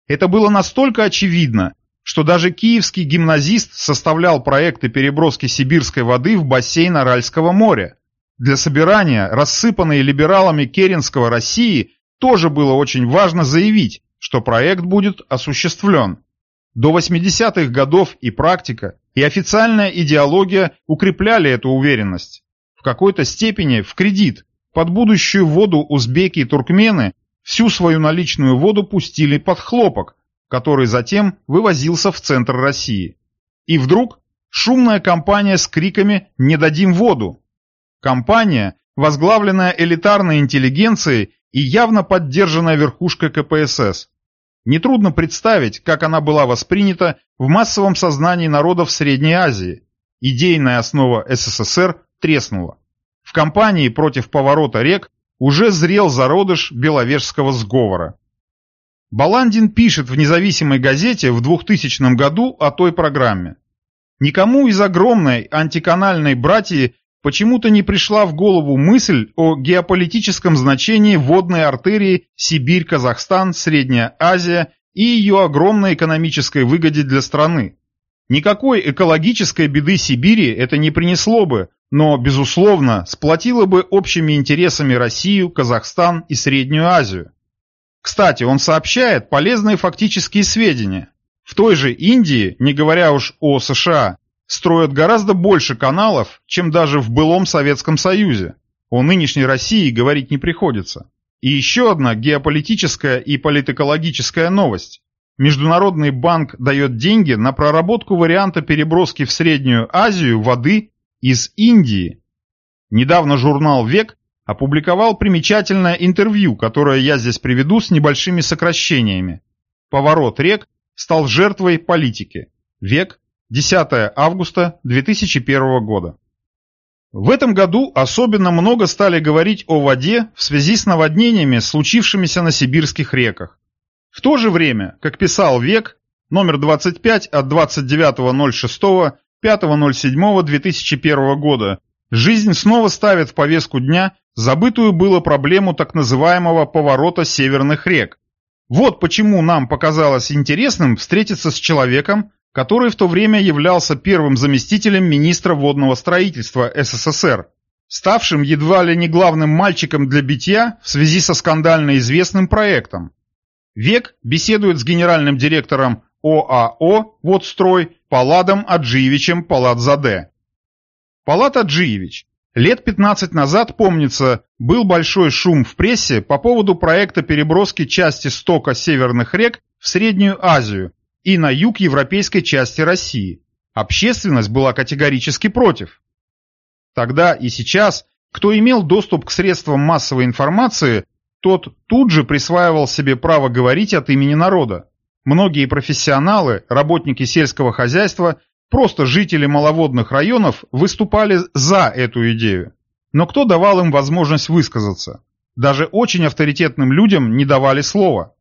Это было настолько очевидно, что даже киевский гимназист составлял проекты переброски сибирской воды в бассейн Аральского моря. Для собирания, рассыпанной либералами Керенского России, тоже было очень важно заявить, что проект будет осуществлен. До 80-х годов и практика, и официальная идеология укрепляли эту уверенность. В какой-то степени в кредит под будущую воду узбеки и туркмены всю свою наличную воду пустили под хлопок, который затем вывозился в центр России. И вдруг шумная компания с криками «Не дадим воду!». Компания, возглавленная элитарной интеллигенцией и явно поддержанная верхушкой КПСС. Нетрудно представить, как она была воспринята в массовом сознании народов Средней Азии. Идейная основа СССР треснула. В кампании против поворота рек уже зрел зародыш Беловежского сговора. Баландин пишет в независимой газете в 2000 году о той программе. Никому из огромной антиканальной братьи почему-то не пришла в голову мысль о геополитическом значении водной артерии Сибирь-Казахстан, Средняя Азия и ее огромной экономической выгоде для страны. Никакой экологической беды Сибири это не принесло бы, но, безусловно, сплотило бы общими интересами Россию, Казахстан и Среднюю Азию. Кстати, он сообщает полезные фактические сведения. В той же Индии, не говоря уж о США, строят гораздо больше каналов, чем даже в былом Советском Союзе. О нынешней России говорить не приходится. И еще одна геополитическая и политэкологическая новость. Международный банк дает деньги на проработку варианта переброски в Среднюю Азию воды из Индии. Недавно журнал «Век» опубликовал примечательное интервью, которое я здесь приведу с небольшими сокращениями. Поворот рек стал жертвой политики. Век, 10 августа 2001 года. В этом году особенно много стали говорить о воде в связи с наводнениями, случившимися на сибирских реках. В то же время, как писал Век, номер 25 от 29.06, 5.07.2001 года, жизнь снова ставит в повестку дня забытую было проблему так называемого поворота северных рек. Вот почему нам показалось интересным встретиться с человеком, который в то время являлся первым заместителем министра водного строительства СССР, ставшим едва ли не главным мальчиком для битья в связи со скандально известным проектом. Век беседует с генеральным директором ОАО «Водстрой» Паладом Аджиевичем Паладзаде. Палат Аджиевич Лет 15 назад, помнится, был большой шум в прессе по поводу проекта переброски части стока северных рек в Среднюю Азию и на юг европейской части России. Общественность была категорически против. Тогда и сейчас, кто имел доступ к средствам массовой информации, тот тут же присваивал себе право говорить от имени народа. Многие профессионалы, работники сельского хозяйства Просто жители маловодных районов выступали за эту идею. Но кто давал им возможность высказаться? Даже очень авторитетным людям не давали слова.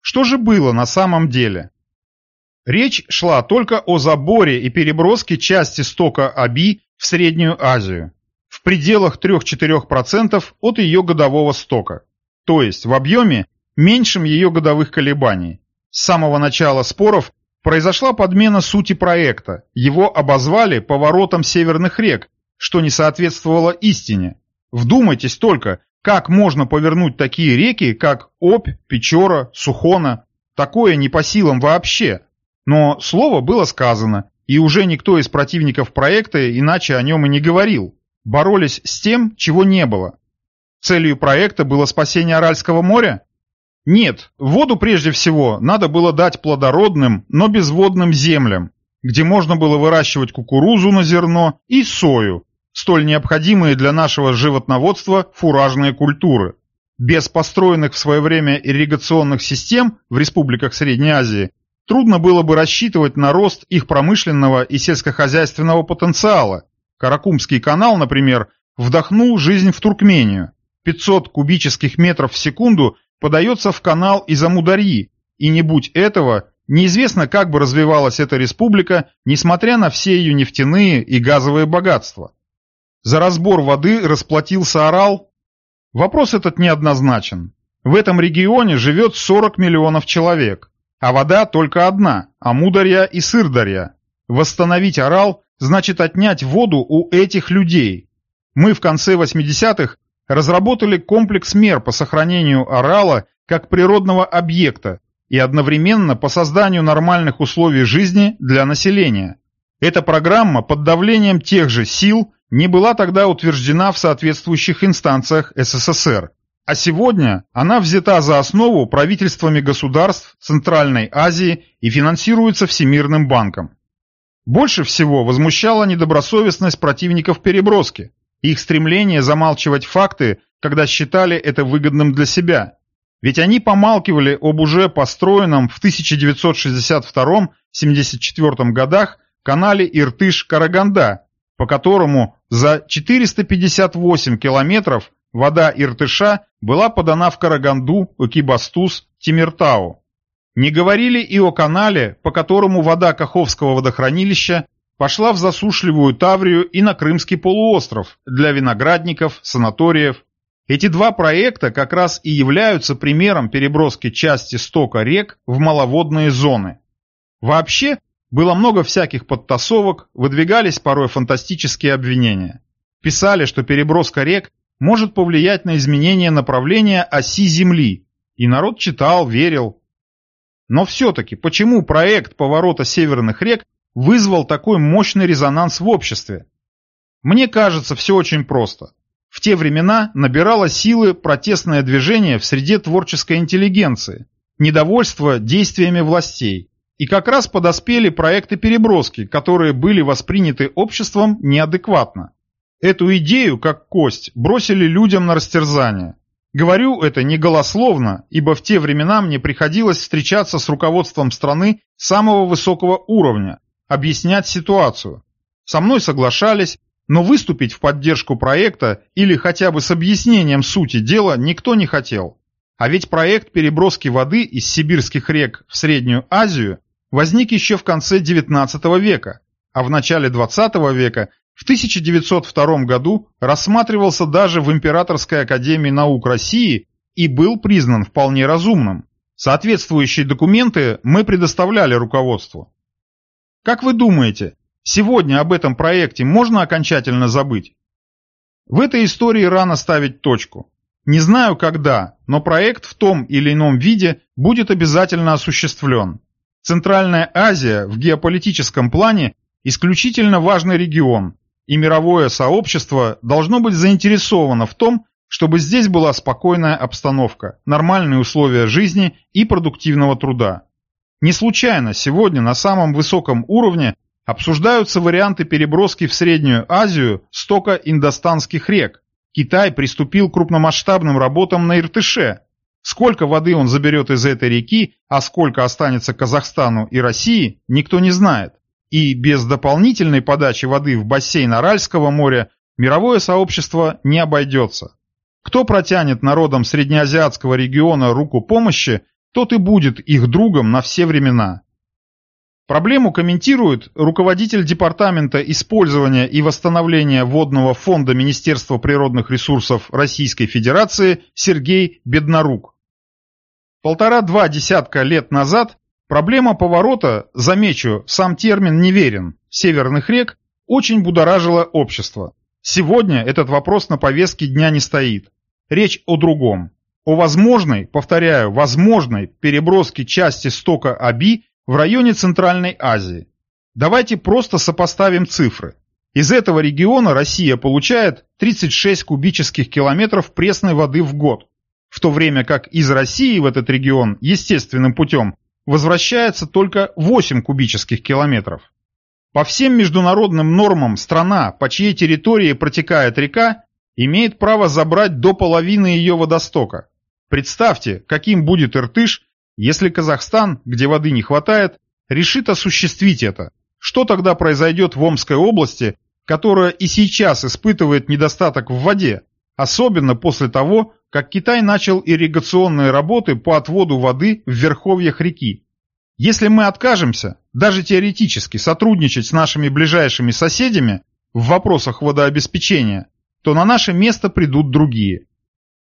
Что же было на самом деле? Речь шла только о заборе и переброске части стока Аби в Среднюю Азию в пределах 3-4% от ее годового стока, то есть в объеме меньшем ее годовых колебаний. С самого начала споров Произошла подмена сути проекта, его обозвали поворотом северных рек, что не соответствовало истине. Вдумайтесь только, как можно повернуть такие реки, как Обь, Печора, Сухона. Такое не по силам вообще. Но слово было сказано, и уже никто из противников проекта иначе о нем и не говорил. Боролись с тем, чего не было. Целью проекта было спасение Аральского моря? Нет, воду прежде всего надо было дать плодородным, но безводным землям, где можно было выращивать кукурузу на зерно и сою, столь необходимые для нашего животноводства фуражные культуры. Без построенных в свое время ирригационных систем в республиках Средней Азии трудно было бы рассчитывать на рост их промышленного и сельскохозяйственного потенциала. Каракумский канал, например, вдохнул жизнь в Туркмению. 500 кубических метров в секунду подается в канал из Амударьи, и не будь этого, неизвестно, как бы развивалась эта республика, несмотря на все ее нефтяные и газовые богатства. За разбор воды расплатился Орал? Вопрос этот неоднозначен. В этом регионе живет 40 миллионов человек, а вода только одна – Амударья и Сырдарья. Восстановить Орал значит отнять воду у этих людей. Мы в конце 80-х разработали комплекс мер по сохранению орала как природного объекта и одновременно по созданию нормальных условий жизни для населения. Эта программа под давлением тех же сил не была тогда утверждена в соответствующих инстанциях СССР, а сегодня она взята за основу правительствами государств Центральной Азии и финансируется Всемирным банком. Больше всего возмущала недобросовестность противников переброски, их стремление замалчивать факты, когда считали это выгодным для себя. Ведь они помалкивали об уже построенном в 1962-74 годах канале Иртыш-Караганда, по которому за 458 километров вода Иртыша была подана в Караганду, Экибастуз, Тимиртау. Не говорили и о канале, по которому вода Каховского водохранилища пошла в засушливую Таврию и на Крымский полуостров для виноградников, санаториев. Эти два проекта как раз и являются примером переброски части стока рек в маловодные зоны. Вообще, было много всяких подтасовок, выдвигались порой фантастические обвинения. Писали, что переброска рек может повлиять на изменение направления оси Земли, и народ читал, верил. Но все-таки, почему проект поворота северных рек вызвал такой мощный резонанс в обществе? Мне кажется, все очень просто. В те времена набирало силы протестное движение в среде творческой интеллигенции, недовольство действиями властей. И как раз подоспели проекты переброски, которые были восприняты обществом неадекватно. Эту идею, как кость, бросили людям на растерзание. Говорю это не голословно, ибо в те времена мне приходилось встречаться с руководством страны самого высокого уровня, объяснять ситуацию. Со мной соглашались, но выступить в поддержку проекта или хотя бы с объяснением сути дела никто не хотел. А ведь проект переброски воды из сибирских рек в Среднюю Азию возник еще в конце XIX века, а в начале XX века в 1902 году рассматривался даже в Императорской академии наук России и был признан вполне разумным. Соответствующие документы мы предоставляли руководству. Как вы думаете, сегодня об этом проекте можно окончательно забыть? В этой истории рано ставить точку. Не знаю когда, но проект в том или ином виде будет обязательно осуществлен. Центральная Азия в геополитическом плане исключительно важный регион, и мировое сообщество должно быть заинтересовано в том, чтобы здесь была спокойная обстановка, нормальные условия жизни и продуктивного труда. Не случайно сегодня на самом высоком уровне обсуждаются варианты переброски в Среднюю Азию стока индостанских рек. Китай приступил к крупномасштабным работам на Иртыше. Сколько воды он заберет из этой реки, а сколько останется Казахстану и России, никто не знает. И без дополнительной подачи воды в бассейн Аральского моря мировое сообщество не обойдется. Кто протянет народам среднеазиатского региона руку помощи, тот и будет их другом на все времена. Проблему комментирует руководитель Департамента использования и восстановления водного фонда Министерства природных ресурсов Российской Федерации Сергей Беднорук. Полтора-два десятка лет назад Проблема поворота, замечу, сам термин неверен, северных рек, очень будоражила общество. Сегодня этот вопрос на повестке дня не стоит. Речь о другом. О возможной, повторяю, возможной переброске части стока Аби в районе Центральной Азии. Давайте просто сопоставим цифры. Из этого региона Россия получает 36 кубических километров пресной воды в год, в то время как из России в этот регион естественным путем возвращается только 8 кубических километров. По всем международным нормам страна, по чьей территории протекает река, имеет право забрать до половины ее водостока. Представьте, каким будет Иртыш, если Казахстан, где воды не хватает, решит осуществить это. Что тогда произойдет в Омской области, которая и сейчас испытывает недостаток в воде, особенно после того, как Китай начал ирригационные работы по отводу воды в верховьях реки. Если мы откажемся, даже теоретически, сотрудничать с нашими ближайшими соседями в вопросах водообеспечения, то на наше место придут другие.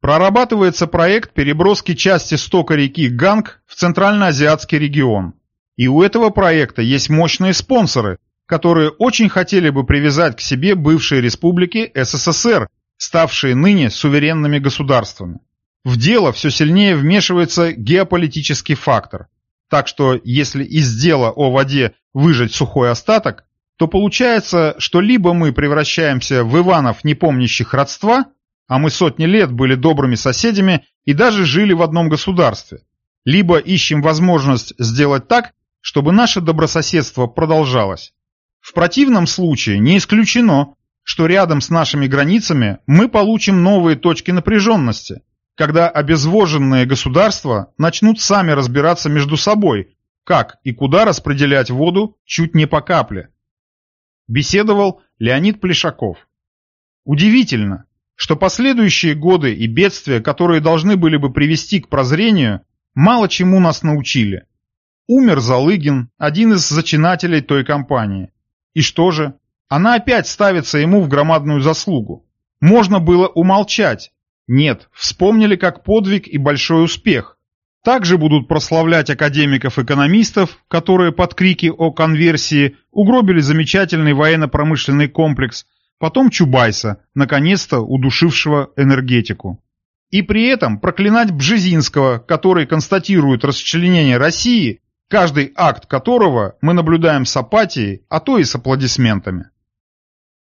Прорабатывается проект переброски части стока реки Ганг в Центральноазиатский регион. И у этого проекта есть мощные спонсоры, которые очень хотели бы привязать к себе бывшие республики СССР ставшие ныне суверенными государствами. В дело все сильнее вмешивается геополитический фактор. Так что если из дела о воде выжать сухой остаток, то получается, что либо мы превращаемся в Иванов, не помнящих родства, а мы сотни лет были добрыми соседями и даже жили в одном государстве, либо ищем возможность сделать так, чтобы наше добрососедство продолжалось. В противном случае не исключено, что рядом с нашими границами мы получим новые точки напряженности, когда обезвоженные государства начнут сами разбираться между собой, как и куда распределять воду чуть не по капле. Беседовал Леонид Плешаков. Удивительно, что последующие годы и бедствия, которые должны были бы привести к прозрению, мало чему нас научили. Умер Залыгин, один из зачинателей той кампании. И что же? Она опять ставится ему в громадную заслугу. Можно было умолчать. Нет, вспомнили как подвиг и большой успех. Также будут прославлять академиков-экономистов, которые под крики о конверсии угробили замечательный военно-промышленный комплекс, потом Чубайса, наконец-то удушившего энергетику. И при этом проклинать Бжезинского, который констатирует расчленение России, каждый акт которого мы наблюдаем с апатией, а то и с аплодисментами.